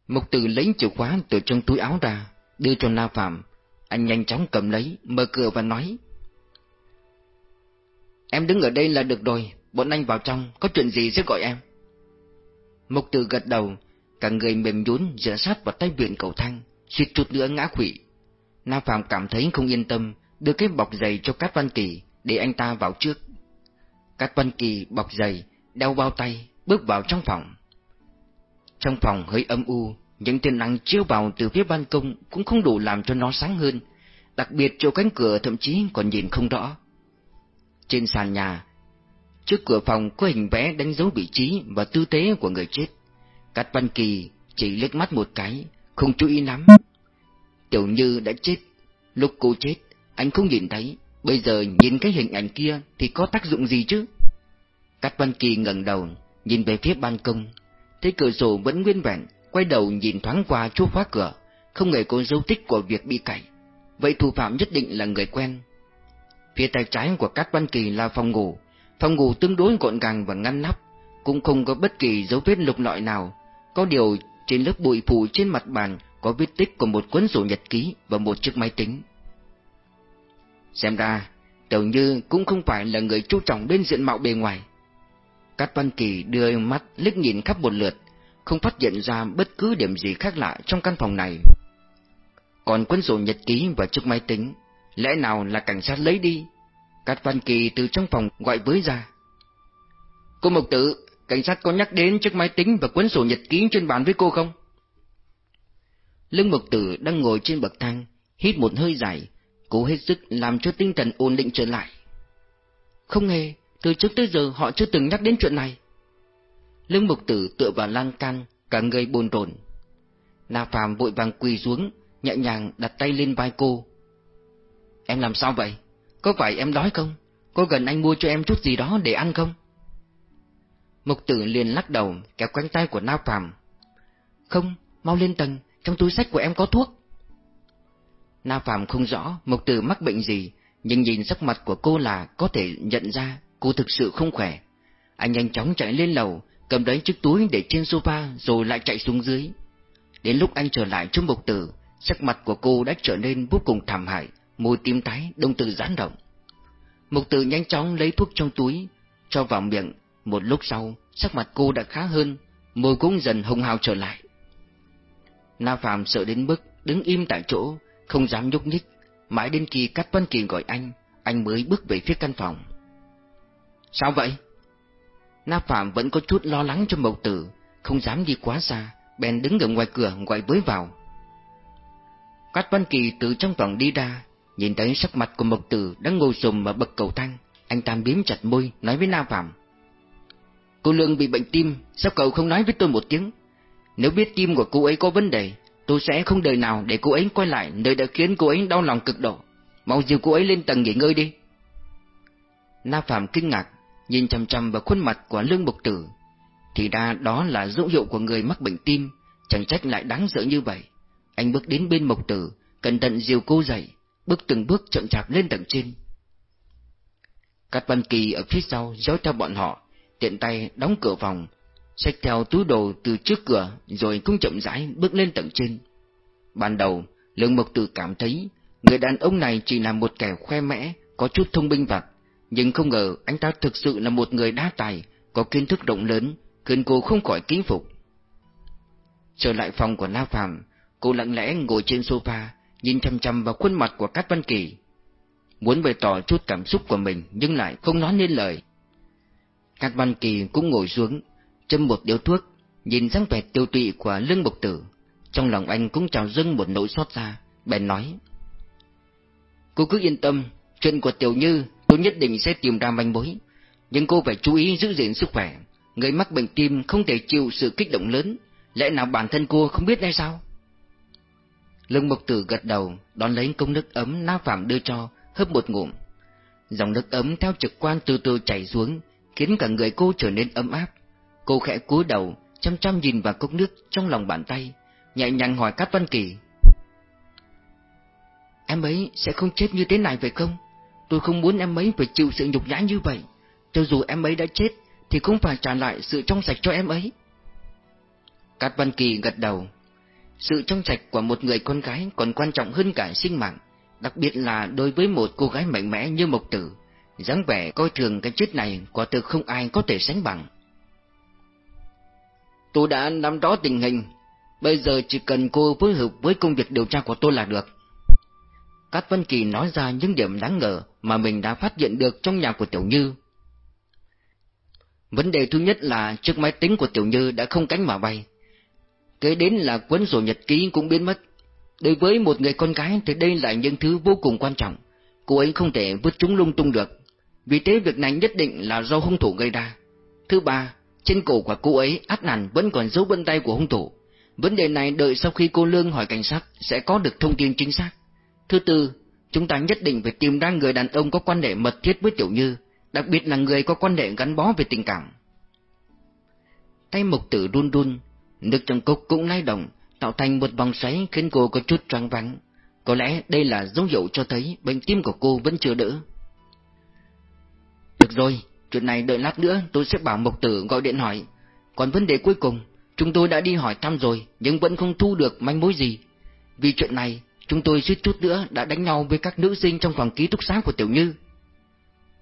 Mục tử lấy chìa khóa từ trong túi áo ra, đưa cho Na Phạm. Anh nhanh chóng cầm lấy, mở cửa và nói. Em đứng ở đây là được rồi, bọn anh vào trong, có chuyện gì sẽ gọi em. Mục tử gật đầu, cả người mềm nhún dựa sát vào tay viện cầu thang, suýt chút nữa ngã quỵ. Na Phạm cảm thấy không yên tâm, đưa cái bọc giày cho Cát Văn Kỳ để anh ta vào trước. Cát Văn Kỳ bọc giày, đeo bao tay, bước vào trong phòng. Trong phòng hơi âm u, những tia nắng chiếu vào từ phía ban công cũng không đủ làm cho nó sáng hơn, đặc biệt chỗ cánh cửa thậm chí còn nhìn không rõ. Trên sàn nhà, trước cửa phòng có hình vẽ đánh dấu vị trí và tư thế của người chết. Cát Văn Kỳ chỉ liếc mắt một cái, không chú ý lắm. Tiểu Như đã chết, lúc cô chết, anh không nhìn thấy, bây giờ nhìn cái hình ảnh kia thì có tác dụng gì chứ? Cát Văn Kỳ ngẩng đầu, nhìn về phía ban công, thấy cửa sổ vẫn nguyên vẹn, quay đầu nhìn thoáng qua chỗ khóa cửa, không hề có dấu tích của việc bị cày. Vậy thủ phạm nhất định là người quen. Phía tay trái của Cát Văn Kỳ là phòng ngủ, phòng ngủ tương đối gọn gàng và ngăn nắp, cũng không có bất kỳ dấu vết lục lọi nào. Có điều trên lớp bụi phủ trên mặt bàn có vết tích của một cuốn sổ nhật ký và một chiếc máy tính. Xem ra, Tiểu Như cũng không phải là người chú trọng đến diện mạo bề ngoài. Cát Văn Kỳ đưa mắt liếc nhìn khắp một lượt, không phát hiện ra bất cứ điểm gì khác lạ trong căn phòng này. Còn cuốn sổ nhật ký và chiếc máy tính, lẽ nào là cảnh sát lấy đi? Cát Văn Kỳ từ trong phòng gọi với ra. Cô Mộc Tử, cảnh sát có nhắc đến chiếc máy tính và cuốn sổ nhật ký trên bàn với cô không? Lương Mộc Tử đang ngồi trên bậc thang, hít một hơi dài, cố hết sức làm cho tinh thần ổn định trở lại. Không hề, từ trước tới giờ họ chưa từng nhắc đến chuyện này. Lương Mục Tử tựa vào lan can, cả người bồn rộn Na Phạm vội vàng quỳ xuống, nhẹ nhàng đặt tay lên vai cô. Em làm sao vậy? Có phải em đói không? Có gần anh mua cho em chút gì đó để ăn không? Mục tử liền lắc đầu, kéo cánh tay của Na Phạm. Không, mau lên tầng, trong túi sách của em có thuốc. Na Phạm không rõ Mục tử mắc bệnh gì, nhưng nhìn sắc mặt của cô là có thể nhận ra cô thực sự không khỏe. Anh nhanh chóng chạy lên lầu, cầm lấy chiếc túi để trên sofa rồi lại chạy xuống dưới. Đến lúc anh trở lại chỗ mục tử, sắc mặt của cô đã trở nên vô cùng thảm hại, môi tím tái, đông tử giãn động. Mục tử nhanh chóng lấy thuốc trong túi, cho vào miệng, một lúc sau, sắc mặt cô đã khá hơn, môi cũng dần hồng hào trở lại. Na Phạm sợ đến mức đứng im tại chỗ, không dám nhúc nhích, mãi đến khi Cát Văn Kỳ gọi anh, anh mới bước về phía căn phòng. Sao vậy? Na Phạm vẫn có chút lo lắng cho Mộc Tử, không dám đi quá xa, bèn đứng ở ngoài cửa gọi với vào. Cát Văn Kỳ từ trong phòng đi ra, nhìn thấy sắc mặt của Mộc Tử đang ngồi sùm ở bậc cầu thang, anh ta biếm chặt môi nói với Na Phạm. Cô Lương bị bệnh tim, sao cậu không nói với tôi một tiếng? Nếu biết tim của cô ấy có vấn đề, tôi sẽ không đời nào để cô ấy quay lại nơi đã khiến cô ấy đau lòng cực độ. Mau dìu cô ấy lên tầng nghỉ ngơi đi. Na Phạm kinh ngạc, nhìn chăm chăm vào khuôn mặt của Lương Bộc Tử. Thì ra đó là dấu hiệu của người mắc bệnh tim, chẳng trách lại đáng sợ như vậy. Anh bước đến bên Mộc Tử, cẩn thận dìu cô dậy, bước từng bước chậm chạp lên tầng trên. Cát Văn Kỳ ở phía sau dõi theo bọn họ, tiện tay đóng cửa phòng, xách theo túi đồ từ trước cửa rồi cũng chậm rãi bước lên tầng trên. Ban đầu, Lương Mộc Tử cảm thấy người đàn ông này chỉ là một kẻ khoe mẽ, có chút thông minh vặt, nhưng không ngờ anh ta thực sự là một người đa tài, có kiến thức rộng lớn, khiến cô không khỏi kính phục. Trở lại phòng của La Phạm, cô lặng lẽ ngồi trên sofa, nhìn chăm chăm vào khuôn mặt của Cát Văn Kỳ. Muốn bày tỏ chút cảm xúc của mình nhưng lại không nói nên lời. Cát Văn Kỳ cũng ngồi xuống, châm một điếu thuốc, nhìn dáng vẻ tiêu tụy của lương bộc tử. Trong lòng anh cũng trào dâng một nỗi xót xa, bèn nói. Cô cứ yên tâm, chuyện của Tiểu Như tôi nhất định sẽ tìm ra manh mối. Nhưng cô phải chú ý giữ gìn sức khỏe. người mắc bệnh tim không thể chịu sự kích động lớn, lẽ nào bản thân cô không biết hay sao? Lương Mộc Tử gật đầu, đón lấy công nước ấm Na Phạm đưa cho, hớp một ngụm. Dòng nước ấm theo trực quan từ từ chảy xuống, khiến cả người cô trở nên ấm áp. Cô khẽ cúi đầu, chăm chăm nhìn vào cốc nước trong lòng bàn tay, nhẹ nhàng hỏi Cát Văn Kỳ. Em ấy sẽ không chết như thế này phải không? Tôi không muốn em ấy phải chịu sự nhục nhã như vậy. Cho dù em ấy đã chết, thì cũng phải trả lại sự trong sạch cho em ấy. Cát Văn Kỳ gật đầu. Sự trong sạch của một người con gái còn quan trọng hơn cả sinh mạng, đặc biệt là đối với một cô gái mạnh mẽ như Mộc Tử. dáng vẻ coi thường cái chết này quả thực không ai có thể sánh bằng. Tôi đã nắm rõ tình hình, bây giờ chỉ cần cô phối hợp với công việc điều tra của tôi là được. Cát Vân Kỳ nói ra những điểm đáng ngờ mà mình đã phát hiện được trong nhà của Tiểu Như. Vấn đề thứ nhất là chiếc máy tính của Tiểu Như đã không cánh mà bay. Kế đến là cuốn sổ nhật ký cũng biến mất. Đối với một người con gái thì đây là những thứ vô cùng quan trọng. Cô ấy không thể vứt chúng lung tung được. Vì thế việc này nhất định là do hung thủ gây ra. Thứ ba, trên cổ của cô ấy át hẳn vẫn còn dấu vân tay của hung thủ. Vấn đề này đợi sau khi cô Lương hỏi cảnh sát sẽ có được thông tin chính xác. Thứ tư, chúng ta nhất định phải tìm ra người đàn ông có quan hệ mật thiết với Tiểu Như, đặc biệt là người có quan hệ gắn bó về tình cảm. Tay mục tử run run, nước trong cốc cũng lay động, tạo thành một vòng xoáy khiến cô có chút choáng vắng Có lẽ đây là dấu hiệu cho thấy bệnh tim của cô vẫn chưa đỡ. Được rồi, chuyện này đợi lát nữa tôi sẽ bảo mục tử gọi điện hỏi. Còn vấn đề cuối cùng, chúng tôi đã đi hỏi thăm rồi nhưng vẫn không thu được manh mối gì. Vì chuyện này, chúng tôi suýt chút nữa đã đánh nhau với các nữ sinh trong phòng ký túc xá của Tiểu Như.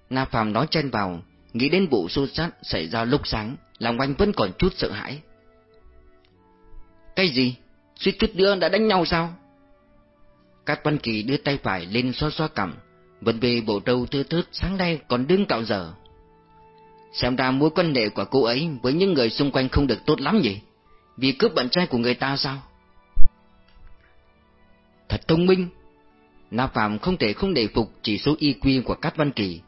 Na Phạm nói chen vào, nghĩ đến vụ xô sát xảy ra lúc sáng, lòng anh vẫn còn chút sợ hãi. Cái gì? Suýt chút nữa đã đánh nhau sao? Cát Văn Kỳ đưa tay phải lên xoa xoa cằm, vẫn về bộ trâu thưa thớt sáng nay còn đứng cạo giờ. Xem ra mối quan hệ của cô ấy với những người xung quanh không được tốt lắm nhỉ? Vì cướp bạn trai của người ta sao? Thật thông minh! Na Phạm không thể không để phục chỉ số IQ của Cát Văn Kỳ.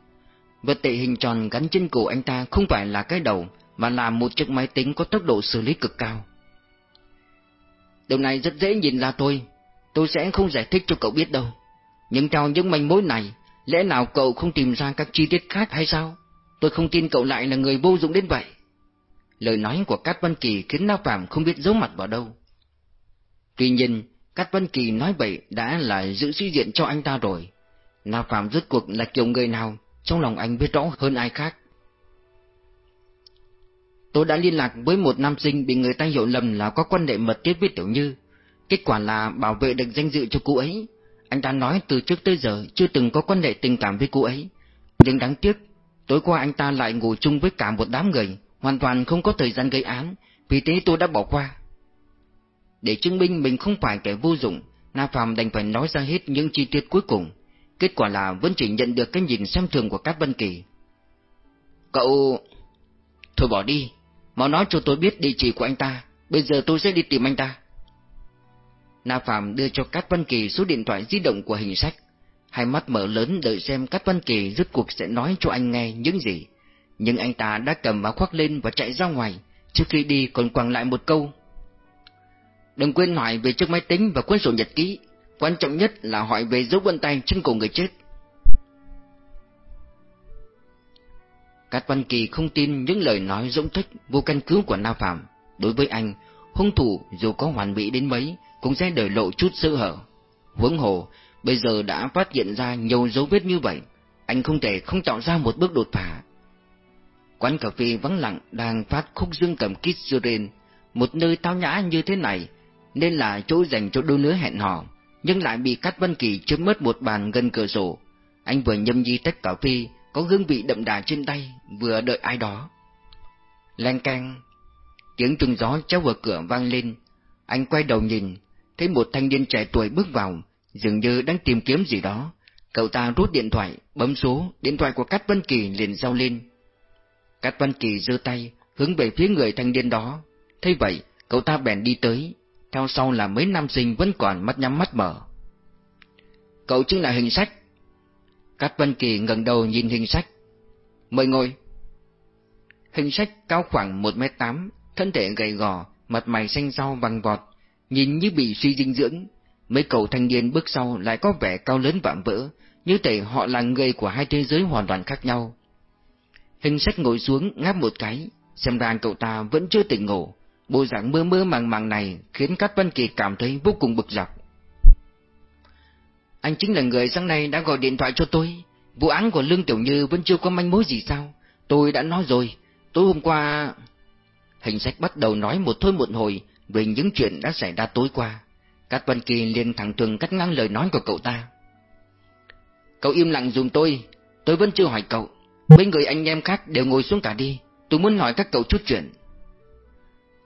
Vật tệ hình tròn gắn trên cổ anh ta không phải là cái đầu, mà là một chiếc máy tính có tốc độ xử lý cực cao. Điều này rất dễ nhìn ra tôi. tôi sẽ không giải thích cho cậu biết đâu. Nhưng trong những manh mối này, lẽ nào cậu không tìm ra các chi tiết khác hay sao? Tôi không tin cậu lại là người vô dụng đến vậy. Lời nói của Cát Văn Kỳ khiến Na Phạm không biết giấu mặt vào đâu. Tuy nhiên, Cát Văn Kỳ nói vậy đã là giữ suy diện cho anh ta rồi. Na Phạm rốt cuộc là kiểu người nào, trong lòng anh biết rõ hơn ai khác. Tôi đã liên lạc với một nam sinh bị người ta hiểu lầm là có quan hệ mật thiết với Tiểu Như. Kết quả là bảo vệ được danh dự cho cô ấy. Anh ta nói từ trước tới giờ chưa từng có quan hệ tình cảm với cô ấy. Nhưng đáng tiếc, tối qua anh ta lại ngủ chung với cả một đám người, hoàn toàn không có thời gian gây án, vì thế tôi đã bỏ qua. Để chứng minh mình không phải kẻ vô dụng, Na Phạm đành phải nói ra hết những chi tiết cuối cùng. Kết quả là vẫn chỉ nhận được cái nhìn xem thường của các Vân Kỳ. Cậu... Thôi bỏ đi, mà nói cho tôi biết địa chỉ của anh ta, bây giờ tôi sẽ đi tìm anh ta. Na Phạm đưa cho Cát Văn Kỳ số điện thoại di động của hình sách. Hai mắt mở lớn đợi xem Cát Văn Kỳ rốt cuộc sẽ nói cho anh nghe những gì. Nhưng anh ta đã cầm áo khoác lên và chạy ra ngoài, trước khi đi còn quăng lại một câu. Đừng quên hỏi về chiếc máy tính và cuốn sổ nhật ký, quan trọng nhất là hỏi về dấu vân tay trên cổ người chết. Cát Văn Kỳ không tin những lời nói rỗng thích vô căn cứ của Na Phạm. Đối với anh, hung thủ dù có hoàn mỹ đến mấy cũng sẽ để lộ chút sơ hở. Huống hồ, bây giờ đã phát hiện ra nhiều dấu vết như vậy, anh không thể không tạo ra một bước đột phá. Quán cà phê vắng lặng đang phát khúc dương cầm kít một nơi tao nhã như thế này, nên là chỗ dành cho đôi lứa hẹn hò, nhưng lại bị Cát Văn Kỳ chiếm mất một bàn gần cửa sổ. Anh vừa nhâm nhi tách cà phê, có hương vị đậm đà trên tay, vừa đợi ai đó. Lan can, tiếng chuông gió chéo vào cửa vang lên, anh quay đầu nhìn, thấy một thanh niên trẻ tuổi bước vào, dường như đang tìm kiếm gì đó. Cậu ta rút điện thoại, bấm số, điện thoại của Cát Văn Kỳ liền giao lên. Cát Văn Kỳ giơ tay, hướng về phía người thanh niên đó. Thấy vậy, cậu ta bèn đi tới, theo sau là mấy nam sinh vẫn còn mắt nhắm mắt mở. Cậu chính là hình sách. Cát Vân Kỳ ngẩng đầu nhìn hình sách. Mời ngồi. Hình sách cao khoảng 1m8, thân thể gầy gò, mặt mày xanh xao vàng vọt, nhìn như bị suy dinh dưỡng. Mấy cậu thanh niên bước sau lại có vẻ cao lớn vạm vỡ, như thể họ là người của hai thế giới hoàn toàn khác nhau. Hình sách ngồi xuống ngáp một cái, xem ra cậu ta vẫn chưa tỉnh ngủ, bộ dạng mơ mơ màng màng này khiến Cát Văn Kỳ cảm thấy vô cùng bực dọc. Anh chính là người sáng nay đã gọi điện thoại cho tôi, vụ án của Lương Tiểu Như vẫn chưa có manh mối gì sao? Tôi đã nói rồi, tối hôm qua... Hình sách bắt đầu nói một thôi một hồi về những chuyện đã xảy ra tối qua. Cát Văn Kỳ liền thẳng thường cắt ngang lời nói của cậu ta. Cậu im lặng dùm tôi, tôi vẫn chưa hỏi cậu. Mấy người anh em khác đều ngồi xuống cả đi, tôi muốn hỏi các cậu chút chuyện.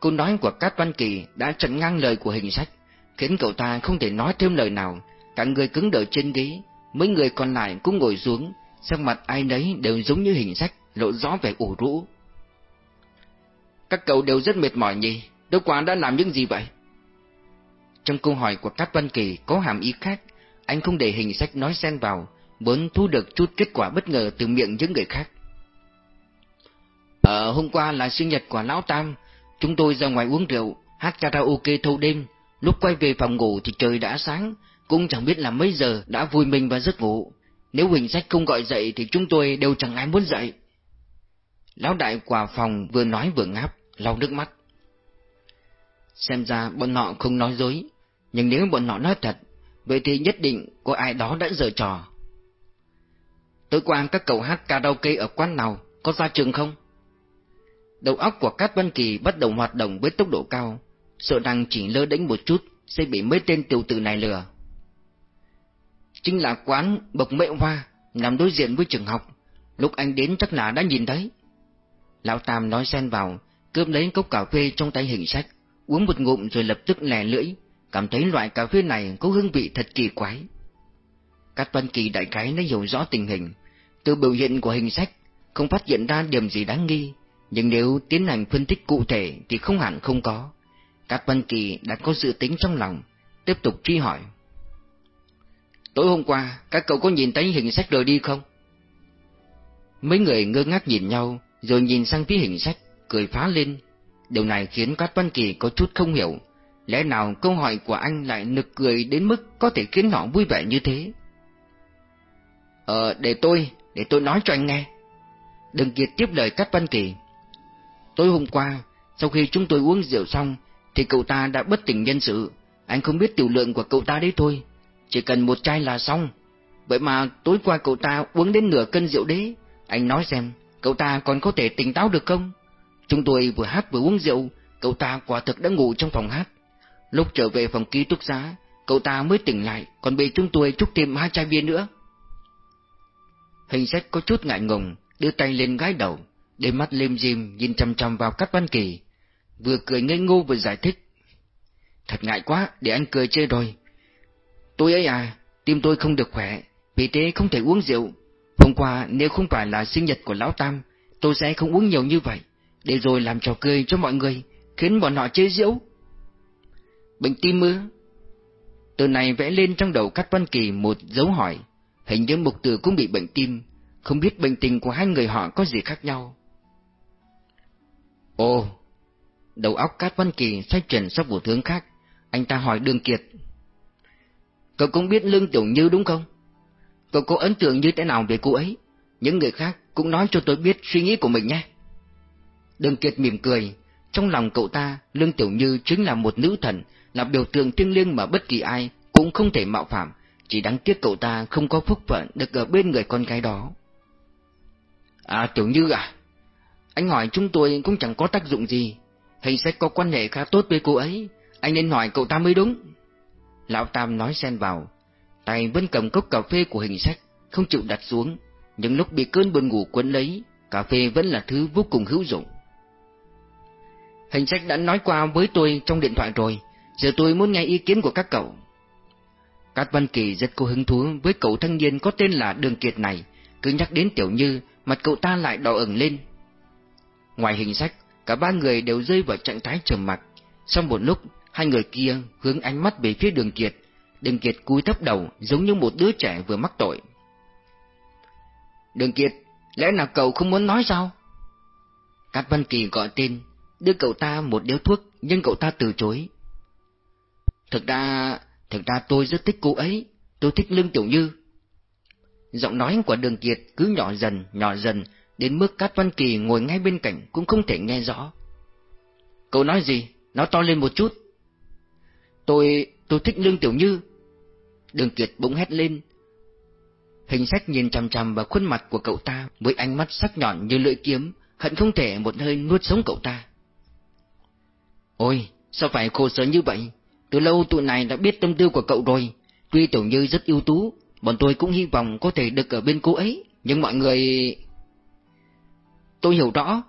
Câu nói của Cát Văn Kỳ đã chặn ngang lời của hình sách, khiến cậu ta không thể nói thêm lời nào, cả người cứng đờ trên ghế, mấy người còn lại cũng ngồi xuống, sắc mặt ai nấy đều giống như hình sách, lộ rõ vẻ ủ rũ. Các cậu đều rất mệt mỏi nhỉ, đâu quán đã làm những gì vậy? Trong câu hỏi của Cát Văn Kỳ có hàm ý khác, anh không để hình sách nói xen vào, muốn thu được chút kết quả bất ngờ từ miệng những người khác. Ờ, hôm qua là sinh nhật của Lão Tam, chúng tôi ra ngoài uống rượu, hát karaoke thâu đêm, lúc quay về phòng ngủ thì trời đã sáng, cũng chẳng biết là mấy giờ đã vui mình và giấc ngủ. Nếu Huỳnh Sách không gọi dậy thì chúng tôi đều chẳng ai muốn dậy. Lão đại quả phòng vừa nói vừa ngáp, lau nước mắt. Xem ra bọn họ không nói dối, nhưng nếu bọn họ nói thật, vậy thì nhất định có ai đó đã giở trò. Tối qua các cậu hát karaoke ở quán nào, có ra trường không? Đầu óc của Cát Văn Kỳ bắt đầu hoạt động với tốc độ cao, sợ rằng chỉ lơ đánh một chút sẽ bị mấy tên tiểu tử này lừa. Chính là quán Bộc Mệ Hoa, nằm đối diện với trường học, lúc anh đến chắc là đã nhìn thấy. Lão Tam nói xen vào, cướp lấy cốc cà phê trong tay hình sách, uống một ngụm rồi lập tức lè lưỡi, cảm thấy loại cà phê này có hương vị thật kỳ quái. Cát Văn Kỳ đại khái đã hiểu rõ tình hình, từ biểu hiện của hình sách, không phát hiện ra điểm gì đáng nghi, nhưng nếu tiến hành phân tích cụ thể thì không hẳn không có. Cát Văn Kỳ đã có dự tính trong lòng, tiếp tục truy hỏi. Tối hôm qua, các cậu có nhìn thấy hình sách rời đi không? Mấy người ngơ ngác nhìn nhau, rồi nhìn sang phía hình sách, cười phá lên. Điều này khiến Cát Văn Kỳ có chút không hiểu, lẽ nào câu hỏi của anh lại nực cười đến mức có thể khiến họ vui vẻ như thế? Ờ, để tôi, để tôi nói cho anh nghe. Đừng kiệt tiếp lời Cát Văn Kỳ. Tối hôm qua, sau khi chúng tôi uống rượu xong, thì cậu ta đã bất tỉnh nhân sự. Anh không biết tiểu lượng của cậu ta đấy thôi. Chỉ cần một chai là xong. Vậy mà tối qua cậu ta uống đến nửa cân rượu đấy. Anh nói xem, cậu ta còn có thể tỉnh táo được không? Chúng tôi vừa hát vừa uống rượu, cậu ta quả thực đã ngủ trong phòng hát. Lúc trở về phòng ký túc xá, cậu ta mới tỉnh lại, còn bị chúng tôi chúc thêm hai chai bia nữa. Hình sách có chút ngại ngùng, đưa tay lên gái đầu, đôi mắt lim dim nhìn chăm chăm vào Cát Văn Kỳ, vừa cười ngây ngô vừa giải thích. Thật ngại quá, để anh cười chơi rồi. Tôi ấy à, tim tôi không được khỏe, vì thế không thể uống rượu. Hôm qua nếu không phải là sinh nhật của Lão Tam, tôi sẽ không uống nhiều như vậy, để rồi làm trò cười cho mọi người, khiến bọn họ chế giễu. Bệnh tim mưa. Từ này vẽ lên trong đầu Cát Văn Kỳ một dấu hỏi, hình như mục tử cũng bị bệnh tim, không biết bệnh tình của hai người họ có gì khác nhau. Ồ, đầu óc Cát Văn Kỳ xoay chuyển sang vụ tướng khác, anh ta hỏi Đường Kiệt. Cậu cũng biết Lương Tiểu Như đúng không? Cậu có ấn tượng như thế nào về cô ấy? Những người khác cũng nói cho tôi biết suy nghĩ của mình nhé. Đường Kiệt mỉm cười, trong lòng cậu ta, Lương Tiểu Như chính là một nữ thần, là biểu tượng thiêng liêng mà bất kỳ ai cũng không thể mạo phạm, chỉ đáng tiếc cậu ta không có phúc phận được ở bên người con gái đó. À Tiểu Như à, anh hỏi chúng tôi cũng chẳng có tác dụng gì, hình sách có quan hệ khá tốt với cô ấy, anh nên hỏi cậu ta mới đúng. Lão Tam nói xen vào, tay vẫn cầm cốc cà phê của hình sách, không chịu đặt xuống, nhưng lúc bị cơn buồn ngủ quấn lấy, cà phê vẫn là thứ vô cùng hữu dụng. Hình sách đã nói qua với tôi trong điện thoại rồi, giờ tôi muốn nghe ý kiến của các cậu. Cát Văn Kỳ rất có hứng thú với cậu thanh niên có tên là Đường Kiệt này, cứ nhắc đến Tiểu Như, mặt cậu ta lại đỏ ửng lên. Ngoài hình sách, cả ba người đều rơi vào trạng thái trầm mặc. Sau một lúc, hai người kia hướng ánh mắt về phía Đường Kiệt. Đường Kiệt cúi thấp đầu giống như một đứa trẻ vừa mắc tội. Đường Kiệt, lẽ nào cậu không muốn nói sao? Cát Văn Kỳ gọi tên, đưa cậu ta một điếu thuốc, nhưng cậu ta từ chối. Thực ra, thực ra tôi rất thích cô ấy, tôi thích Lương Tiểu Như. Giọng nói của Đường Kiệt cứ nhỏ dần, nhỏ dần, đến mức Cát Văn Kỳ ngồi ngay bên cạnh cũng không thể nghe rõ. Cậu nói gì? Nói to lên một chút. Tôi, tôi thích Lương Tiểu Như. Đường Kiệt bỗng hét lên. Hình sách nhìn chằm chằm vào khuôn mặt của cậu ta với ánh mắt sắc nhọn như lưỡi kiếm, hận không thể một hơi nuốt sống cậu ta. Ôi, sao phải khổ sở như vậy? Từ lâu tụi này đã biết tâm tư của cậu rồi. Tuy Tiểu Như rất ưu tú, bọn tôi cũng hy vọng có thể được ở bên cô ấy, nhưng mọi người... Tôi hiểu rõ.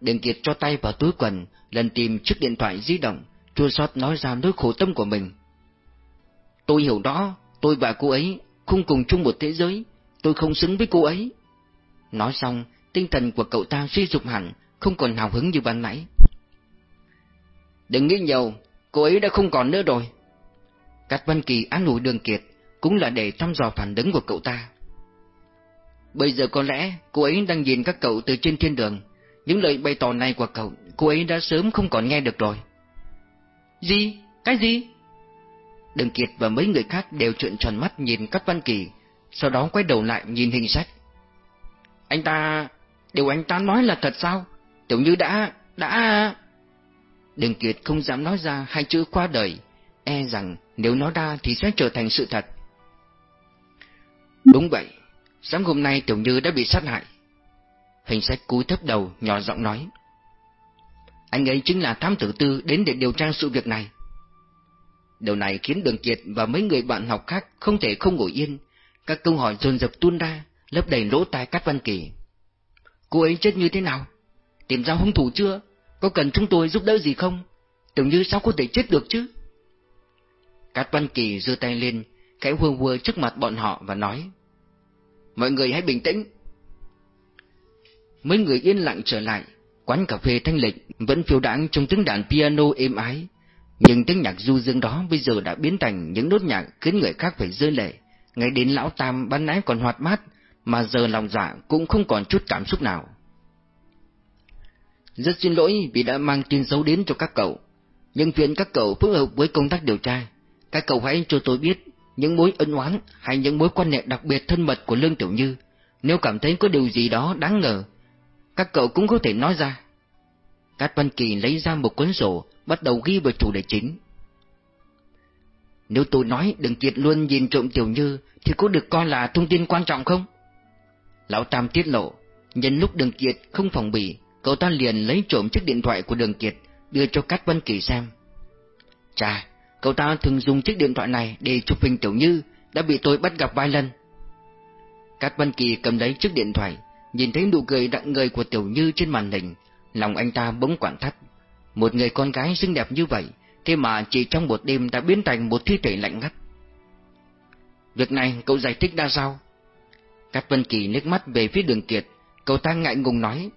Đường Kiệt cho tay vào túi quần, lần tìm chiếc điện thoại di động, chua xót nói ra nỗi khổ tâm của mình. Tôi hiểu rõ, tôi và cô ấy không cùng chung một thế giới, tôi không xứng với cô ấy. Nói xong, tinh thần của cậu ta suy sụp hẳn, không còn hào hứng như ban nãy. Đừng nghĩ nhiều, cô ấy đã không còn nữa rồi. Cát Văn Kỳ án ủi Đường Kiệt, cũng là để thăm dò phản ứng của cậu ta. Bây giờ có lẽ cô ấy đang nhìn các cậu từ trên thiên đường, những lời bày tỏ này của cậu, cô ấy đã sớm không còn nghe được rồi. Gì? Cái gì? Đường Kiệt và mấy người khác đều trợn tròn mắt nhìn Cát Văn Kỳ, sau đó quay đầu lại nhìn hình sách. Anh ta... Điều anh ta nói là thật sao? Tiểu Như đã... đã... Đường Kiệt không dám nói ra hai chữ qua đời, e rằng nếu nói ra thì sẽ trở thành sự thật. Đúng vậy, sáng hôm nay Tiểu Như đã bị sát hại. Hình sách cúi thấp đầu, nhỏ giọng nói. Anh ấy chính là thám tử tư đến để điều tra sự việc này. Điều này khiến Đường Kiệt và mấy người bạn học khác không thể không ngồi yên. Các câu hỏi dồn dập tuôn ra, lấp đầy lỗ tai Cát Văn Kỳ. Cô ấy chết như thế nào? Tìm ra hung thủ chưa? Có cần chúng tôi giúp đỡ gì không? Tưởng như sao có thể chết được chứ? Cát Văn Kỳ giơ tay lên, khẽ hương hưa trước mặt bọn họ và nói. Mọi người hãy bình tĩnh. Mấy người yên lặng trở lại, quán cà phê thanh lịch vẫn phiêu đãng trong tiếng đàn piano êm ái. Nhưng tiếng nhạc du dương đó bây giờ đã biến thành những nốt nhạc khiến người khác phải rơi lệ. Ngay đến lão Tam ban nãy còn hoạt mát, mà giờ lòng dạ cũng không còn chút cảm xúc nào. Rất xin lỗi vì đã mang tin xấu đến cho các cậu. Nhưng chuyện các cậu phối hợp với công tác điều tra. Các cậu hãy cho tôi biết những mối ân oán hay những mối quan hệ đặc biệt thân mật của Lương Tiểu Như. Nếu cảm thấy có điều gì đó đáng ngờ, các cậu cũng có thể nói ra. Cát Văn Kỳ lấy ra một cuốn sổ, bắt đầu ghi vào chủ đề chính. Nếu tôi nói đừng kiệt luôn nhìn trộm Tiểu Như, thì có được coi là thông tin quan trọng không? Lão Tam tiết lộ, nhân lúc Đường Kiệt không phòng bị, cậu ta liền lấy trộm chiếc điện thoại của Đường Kiệt, đưa cho Cát Văn Kỳ xem. Chà, cậu ta thường dùng chiếc điện thoại này để chụp hình Tiểu Như, đã bị tôi bắt gặp vài lần. Cát Văn Kỳ cầm lấy chiếc điện thoại, nhìn thấy nụ cười đặng người của Tiểu Như trên màn hình, lòng anh ta bỗng quặn thắt. Một người con gái xinh đẹp như vậy, thế mà chỉ trong một đêm đã biến thành một thi thể lạnh ngắt. Việc này cậu giải thích ra sao? Cát Vân Kỳ nước mắt về phía đường kiệt, cậu ta ngại ngùng nói.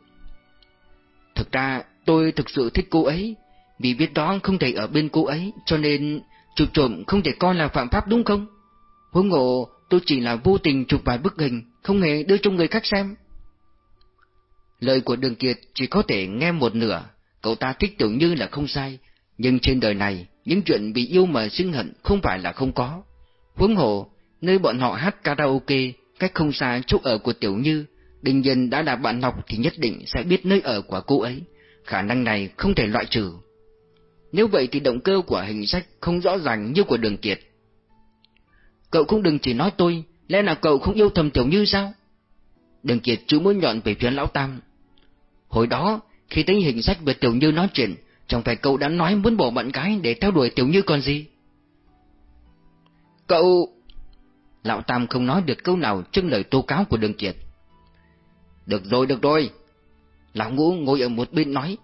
Thực ra tôi thực sự thích cô ấy, vì biết đó không thể ở bên cô ấy, cho nên chụp trộm không thể coi là phạm pháp đúng không? Huống ngộ tôi chỉ là vô tình chụp vài bức hình, không hề đưa cho người khác xem. Lời của Đường Kiệt chỉ có thể nghe một nửa, cậu ta thích tưởng như là không sai, nhưng trên đời này, những chuyện bị yêu mà sinh hận không phải là không có. Huống hồ, nơi bọn họ hát karaoke, cách không xa chỗ ở của Tiểu Như, Đình Nhân đã là bạn học thì nhất định sẽ biết nơi ở của cô ấy, khả năng này không thể loại trừ. Nếu vậy thì động cơ của hình sách không rõ ràng như của Đường Kiệt. Cậu cũng đừng chỉ nói tôi, lẽ nào cậu không yêu thầm Tiểu Như sao? Đường Kiệt chú mũi nhọn về phía Lão Tam. Hồi đó, khi thấy hình sách về Tiểu Như nói chuyện, chẳng phải cậu đã nói muốn bỏ bạn gái để theo đuổi Tiểu Như còn gì? Cậu... Lão Tam không nói được câu nào trước lời tố cáo của Đường Kiệt. Được rồi, được rồi. Lão Ngũ ngồi ở một bên nói.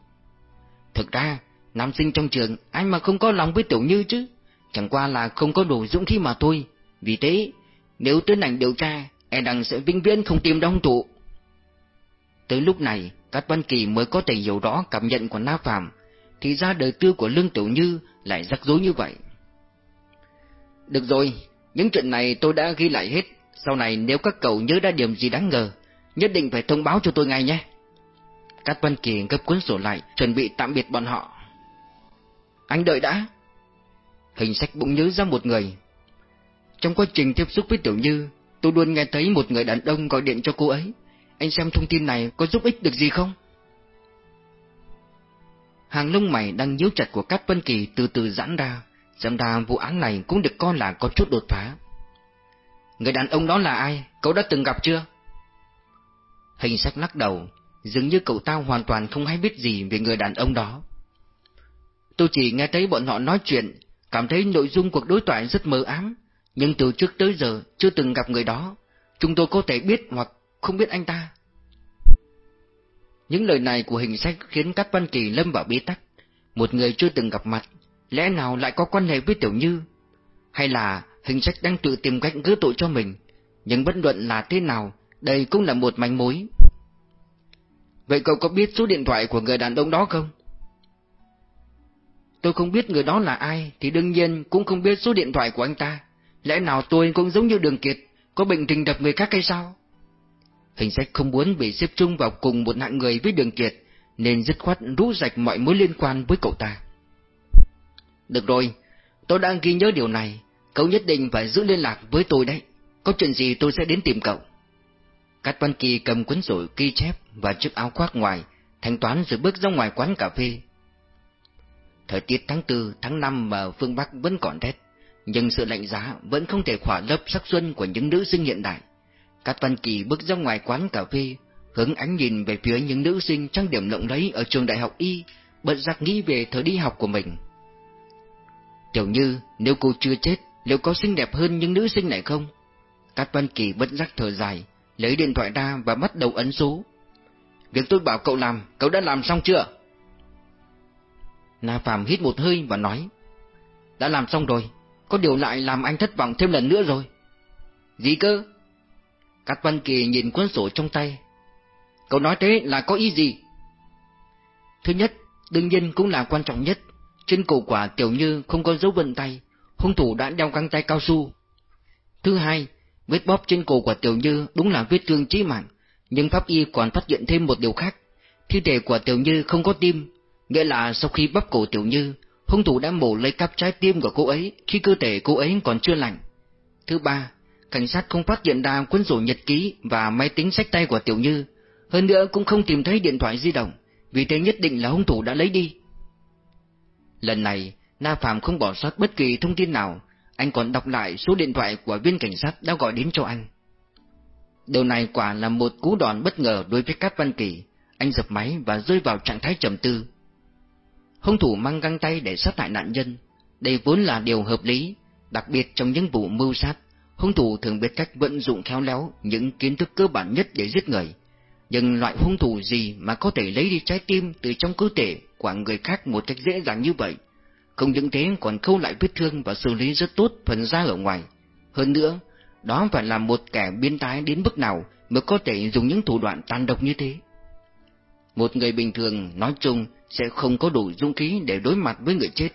Thực ra, nam sinh trong trường ai mà không có lòng với Tiểu Như chứ, chẳng qua là không có đủ dũng khí mà thôi. Vì thế, nếu tiến hành điều tra, e rằng sẽ vĩnh viễn không tìm ra hung thủ. Tới lúc này, các Văn Kỳ mới có thể hiểu rõ cảm nhận của Na Phạm, thì ra đời tư của Lương Tiểu Như lại rắc rối như vậy. Được rồi, những chuyện này tôi đã ghi lại hết, sau này nếu các cậu nhớ ra điểm gì đáng ngờ, nhất định phải thông báo cho tôi ngay nhé. Cát Văn Kỳ gấp cuốn sổ lại, chuẩn bị tạm biệt bọn họ. Anh đợi đã. Hình sách bỗng nhớ ra một người. Trong quá trình tiếp xúc với Tiểu Như, tôi luôn nghe thấy một người đàn ông gọi điện cho cô ấy. Anh xem thông tin này có giúp ích được gì không? Hàng lông mày đang nhíu chặt của Cát Vân Kỳ từ từ giãn ra, xem ra vụ án này cũng được coi là có chút đột phá. Người đàn ông đó là ai? Cậu đã từng gặp chưa? Hình sách lắc đầu, dường như cậu ta hoàn toàn không hay biết gì về người đàn ông đó. Tôi chỉ nghe thấy bọn họ nói chuyện, cảm thấy nội dung cuộc đối thoại rất mờ ám, nhưng từ trước tới giờ chưa từng gặp người đó. Chúng tôi có thể biết hoặc không biết anh ta. Những lời này của hình sách khiến các Văn Kỳ lâm vào bế tắc. Một người chưa từng gặp mặt, lẽ nào lại có quan hệ với Tiểu Như? Hay là hình sách đang tự tìm cách gỡ tội cho mình? Nhưng bất luận là thế nào, đây cũng là một manh mối. Vậy cậu có biết số điện thoại của người đàn ông đó không? Tôi không biết người đó là ai, thì đương nhiên cũng không biết số điện thoại của anh ta. Lẽ nào tôi cũng giống như Đường Kiệt, có bệnh tình đập người khác hay sao? Hình sách không muốn bị xếp chung vào cùng một hạng người với Đường Kiệt, nên dứt khoát rũ rạch mọi mối liên quan với cậu ta. Được rồi, tôi đang ghi nhớ điều này, cậu nhất định phải giữ liên lạc với tôi đấy. Có chuyện gì tôi sẽ đến tìm cậu. Cát Văn Kỳ cầm cuốn sổ ghi chép và chiếc áo khoác ngoài, thanh toán rồi bước ra ngoài quán cà phê. Thời tiết tháng tư, tháng năm mà phương Bắc vẫn còn rét, nhưng sự lạnh giá vẫn không thể khỏa lấp sắc xuân của những nữ sinh hiện đại. Cát Văn Kỳ bước ra ngoài quán cà phê, hướng ánh nhìn về phía những nữ sinh trang điểm lộng lẫy ở trường đại học Y, bận giặc nghĩ về thời đi học của mình. Tiểu Như, nếu cô chưa chết, liệu có xinh đẹp hơn những nữ sinh này không? Cát Văn Kỳ bất giác thở dài, lấy điện thoại ra và bắt đầu ấn số. Việc tôi bảo cậu làm, cậu đã làm xong chưa? Na Phạm hít một hơi và nói. Đã làm xong rồi, có điều lại làm anh thất vọng thêm lần nữa rồi. Gì cơ? Cát Văn Kỳ nhìn cuốn sổ trong tay. Cậu nói thế là có ý gì? Thứ nhất, đương nhiên cũng là quan trọng nhất. Trên cổ quả Tiểu Như không có dấu vân tay, hung thủ đã đeo găng tay cao su. Thứ hai, vết bóp trên cổ của Tiểu Như đúng là vết thương chí mạng, nhưng pháp y còn phát hiện thêm một điều khác. Thi thể của Tiểu Như không có tim, nghĩa là sau khi bắp cổ Tiểu Như, hung thủ đã mổ lấy cắp trái tim của cô ấy khi cơ thể cô ấy còn chưa lành. Thứ ba, cảnh sát không phát hiện ra cuốn sổ nhật ký và máy tính sách tay của Tiểu Như, hơn nữa cũng không tìm thấy điện thoại di động, vì thế nhất định là hung thủ đã lấy đi. Lần này, Na Phạm không bỏ sót bất kỳ thông tin nào, anh còn đọc lại số điện thoại của viên cảnh sát đã gọi đến cho anh. Điều này quả là một cú đòn bất ngờ đối với Cát Văn Kỳ, anh dập máy và rơi vào trạng thái trầm tư. Hung thủ mang găng tay để sát hại nạn nhân, đây vốn là điều hợp lý, đặc biệt trong những vụ mưu sát, hung thủ thường biết cách vận dụng khéo léo những kiến thức cơ bản nhất để giết người. Nhưng loại hung thủ gì mà có thể lấy đi trái tim từ trong cơ thể của người khác một cách dễ dàng như vậy? Không những thế còn khâu lại vết thương và xử lý rất tốt phần da ở ngoài. Hơn nữa, đó phải là một kẻ biến thái đến mức nào mới có thể dùng những thủ đoạn tàn độc như thế. Một người bình thường nói chung sẽ không có đủ dũng khí để đối mặt với người chết,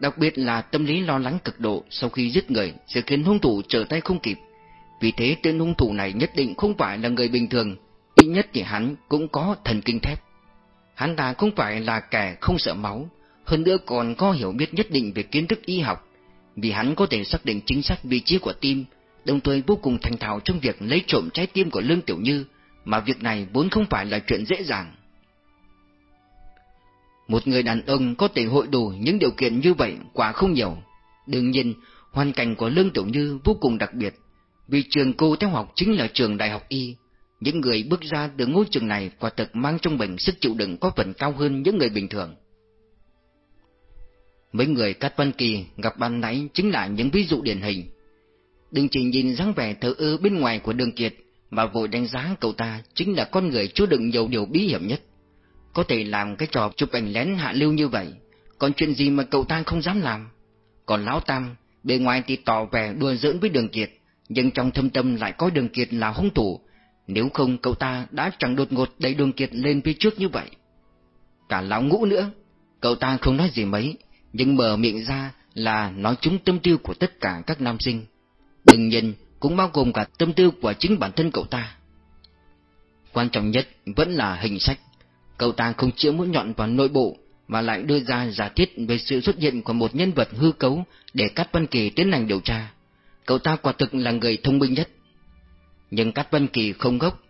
đặc biệt là tâm lý lo lắng cực độ sau khi giết người sẽ khiến hung thủ trở tay không kịp. Vì thế tên hung thủ này nhất định không phải là người bình thường, ít nhất thì hắn cũng có thần kinh thép. Hắn ta không phải là kẻ không sợ máu, hơn nữa còn có hiểu biết nhất định về kiến thức y học, vì hắn có thể xác định chính xác vị trí của tim, đồng thời vô cùng thành thạo trong việc lấy trộm trái tim của Lương Tiểu Như, mà việc này vốn không phải là chuyện dễ dàng. Một người đàn ông có thể hội đủ những điều kiện như vậy quả không nhiều. Đương nhiên, hoàn cảnh của Lương Tiểu Như vô cùng đặc biệt, vì trường cô theo học chính là trường đại học y. Những người bước ra từ ngôi trường này quả thực mang trong mình sức chịu đựng có phần cao hơn những người bình thường. Mấy người Cát Văn Kỳ gặp ban nãy chính là những ví dụ điển hình. Đừng chỉ nhìn dáng vẻ thờ ơ bên ngoài của Đường Kiệt, mà vội đánh giá cậu ta chính là con người chứa đựng nhiều điều bí hiểm nhất. Có thể làm cái trò chụp ảnh lén hạ lưu như vậy, còn chuyện gì mà cậu ta không dám làm? Còn Lão Tam, bề ngoài thì tỏ vẻ đùa giỡn với Đường Kiệt, nhưng trong thâm tâm lại có Đường Kiệt là hung thủ, nếu không cậu ta đã chẳng đột ngột đẩy Đường Kiệt lên phía trước như vậy. Cả Lão Ngũ nữa, cậu ta không nói gì mấy, nhưng mở miệng ra là nói trúng tâm tư của tất cả các nam sinh. Đừng nhìn, cũng bao gồm cả tâm tư của chính bản thân cậu ta. Quan trọng nhất vẫn là hình sách. Cậu ta không chĩa mũi nhọn vào nội bộ, mà lại đưa ra giả thiết về sự xuất hiện của một nhân vật hư cấu để Cát Văn Kỳ tiến hành điều tra. Cậu ta quả thực là người thông minh nhất. Nhưng Cát Văn Kỳ không gốc,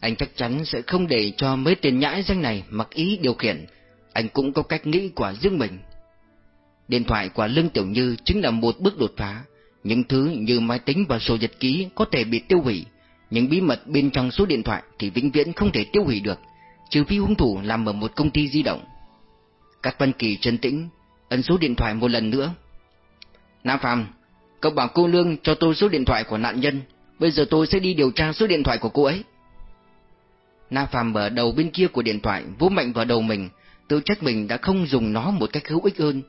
anh chắc chắn sẽ không để cho mấy tên nhãi danh này mặc ý điều khiển, anh cũng có cách nghĩ của riêng mình. Điện thoại của Lương Tiểu Như chính là một bước đột phá, những thứ như máy tính và sổ nhật ký có thể bị tiêu hủy, những bí mật bên trong số điện thoại thì vĩnh viễn không thể tiêu hủy được, trừ phi hung thủ làm ở một công ty di động. Các Văn Kỳ trấn tĩnh, ấn số điện thoại một lần nữa. Nam Phạm, cậu bảo cô Lương cho tôi số điện thoại của nạn nhân, bây giờ tôi sẽ đi điều tra số điện thoại của cô ấy. Na Phạm mở đầu bên kia của điện thoại vỗ mạnh vào đầu mình, tự trách mình đã không dùng nó một cách hữu ích hơn.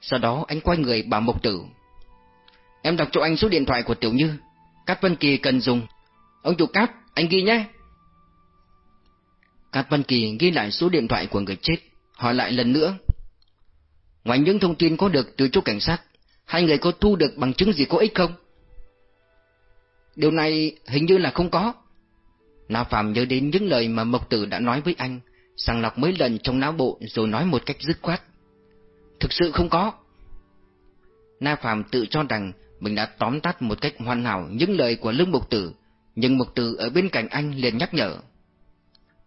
Sau đó anh quay người bảo Mộc Tử. Em đọc cho anh số điện thoại của Tiểu Như. Cát Vân Kỳ cần dùng. Ông chủ Cát, anh ghi nhé. Cát Văn Kỳ ghi lại số điện thoại của người chết, hỏi lại lần nữa. Ngoài những thông tin có được từ chỗ cảnh sát, hai người có thu được bằng chứng gì có ích không? Điều này hình như là không có. Na Phạm nhớ đến những lời mà Mộc Tử đã nói với anh, sàng lọc mấy lần trong não bộ rồi nói một cách dứt khoát. Thực sự không có. Na Phạm tự cho rằng mình đã tóm tắt một cách hoàn hảo những lời của Lương Mộc Tử, nhưng Mộc Tử ở bên cạnh anh liền nhắc nhở.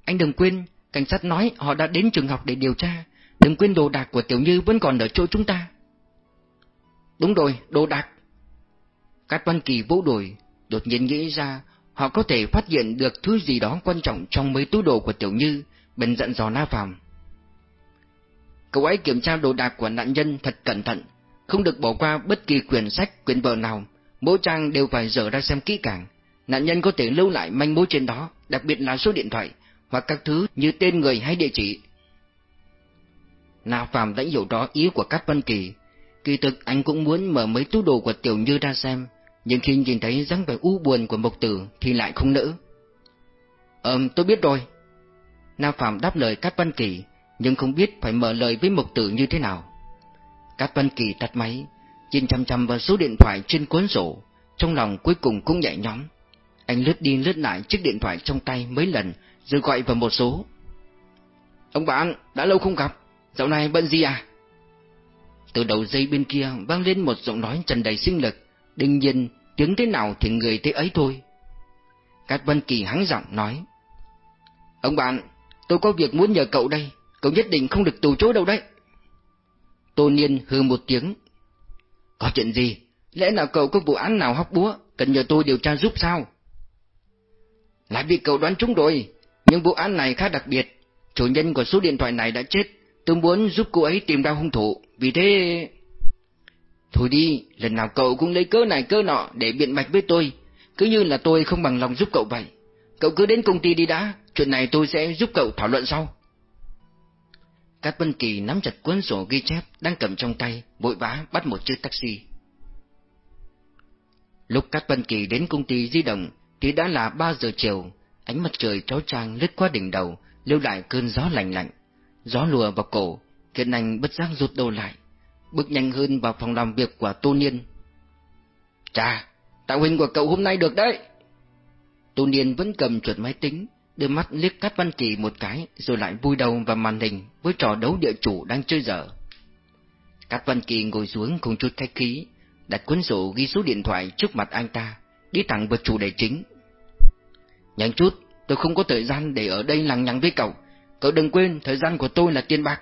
Anh đừng quên, cảnh sát nói họ đã đến trường học để điều tra, đừng quên đồ đạc của Tiểu Như vẫn còn ở chỗ chúng ta. Đúng rồi, đồ đạc. Cát Văn Kỳ vỗ đùi, đột nhiên nghĩ ra họ có thể phát hiện được thứ gì đó quan trọng trong mấy túi đồ của Tiểu Như, bèn giận dò Na Phạm. Cậu ấy kiểm tra đồ đạc của nạn nhân thật cẩn thận, không được bỏ qua bất kỳ quyển sách, quyển vở nào, mỗi trang đều phải dở ra xem kỹ càng. Nạn nhân có thể lưu lại manh mối trên đó, đặc biệt là số điện thoại, hoặc các thứ như tên người hay địa chỉ. Na Phạm đã hiểu rõ ý của Cát Văn Kỳ, kỳ thực anh cũng muốn mở mấy túi đồ của Tiểu Như ra xem, nhưng khi nhìn thấy dáng vẻ u buồn của Mộc Tử thì lại không nỡ. Ừm, tôi biết rồi. Na Phạm đáp lời Cát Văn Kỳ, nhưng không biết phải mở lời với Mộc Tử như thế nào. Cát Văn Kỳ tắt máy, nhìn chăm chăm vào số điện thoại trên cuốn sổ, trong lòng cuối cùng cũng nhẹ nhõm. Anh lướt đi lướt lại chiếc điện thoại trong tay mấy lần, rồi gọi vào một số. Ông bạn, đã lâu không gặp, dạo này bận gì à? Từ đầu dây bên kia vang lên một giọng nói tràn đầy sinh lực, đương nhiên tiếng thế nào thì người thế ấy thôi. Cát Vân Kỳ hắng giọng nói. Ông bạn, tôi có việc muốn nhờ cậu đây, cậu nhất định không được từ chối đâu đấy. Tô Niên hừ một tiếng. Có chuyện gì? Lẽ nào cậu có vụ án nào hóc búa, cần nhờ tôi điều tra giúp sao? Lại bị cậu đoán trúng rồi, nhưng vụ án này khá đặc biệt. Chủ nhân của số điện thoại này đã chết, tôi muốn giúp cô ấy tìm ra hung thủ, vì thế... Thôi đi, lần nào cậu cũng lấy cớ này cớ nọ để biện bạch với tôi, cứ như là tôi không bằng lòng giúp cậu vậy. Cậu cứ đến công ty đi đã, chuyện này tôi sẽ giúp cậu thảo luận sau. Cát Vân Kỳ nắm chặt cuốn sổ ghi chép đang cầm trong tay, vội vã bắt một chiếc taxi. Lúc Cát Vân Kỳ đến công ty di động thì đã là 3 giờ chiều, ánh mặt trời trói trang lướt qua đỉnh đầu, lưu lại cơn gió lạnh lạnh. Gió lùa vào cổ, khiến anh bất giác rụt đầu lại, bước nhanh hơn vào phòng làm việc của Tô Niên. Chà, tạo hình của cậu hôm nay được đấy. Tô Niên vẫn cầm chuột máy tính, đưa mắt liếc Cát Văn Kỳ một cái, rồi lại vui đầu vào màn hình với trò đấu địa chủ đang chơi dở. Cát Văn Kỳ ngồi xuống cùng chút khách khí, đặt cuốn sổ ghi số điện thoại trước mặt anh ta, đi thẳng vào chủ đề chính. Nhanh chút, tôi không có thời gian để ở đây lằng nhằng với cậu, cậu đừng quên thời gian của tôi là tiền bạc.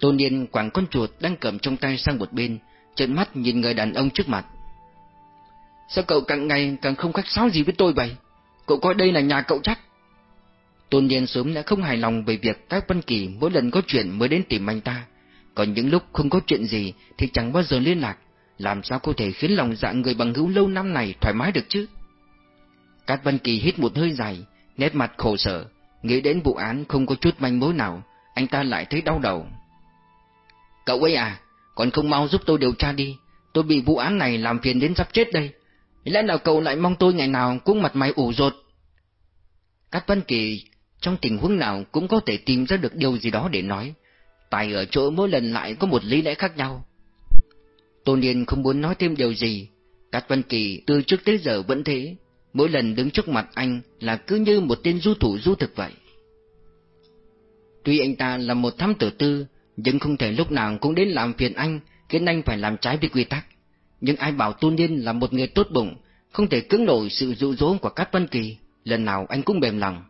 Tôn Niên quẳng con chuột đang cầm trong tay sang một bên, trợn mắt nhìn người đàn ông trước mặt. Sao cậu càng ngày càng không khách sáo gì với tôi vậy? Cậu coi đây là nhà cậu chắc. Tôn Niên sớm đã không hài lòng về việc các Văn Kỳ mỗi lần có chuyện mới đến tìm anh ta. Còn những lúc không có chuyện gì thì chẳng bao giờ liên lạc, làm sao có thể khiến lòng dạ người bằng hữu lâu năm này thoải mái được chứ? Cát Văn Kỳ hít một hơi dài, nét mặt khổ sở, nghĩ đến vụ án không có chút manh mối nào, anh ta lại thấy đau đầu. Cậu ấy à, còn không mau giúp tôi điều tra đi, tôi bị vụ án này làm phiền đến sắp chết đây. Lẽ nào cậu lại mong tôi ngày nào cũng mặt mày ủ rột? Cát Văn Kỳ trong tình huống nào cũng có thể tìm ra được điều gì đó để nói, tại ở chỗ mỗi lần lại có một lý lẽ khác nhau. Tôn Điền không muốn nói thêm điều gì, Cát Văn Kỳ từ trước tới giờ vẫn thế, mỗi lần đứng trước mặt anh là cứ như một tên du thủ du thực vậy. Tuy anh ta là một thám tử tư, nhưng không thể lúc nào cũng đến làm phiền anh, khiến anh phải làm trái với quy tắc. Nhưng ai bảo Tu Niên là một người tốt bụng, không thể cứng nổi sự dụ dỗ của Cát Văn Kỳ, lần nào anh cũng mềm lòng.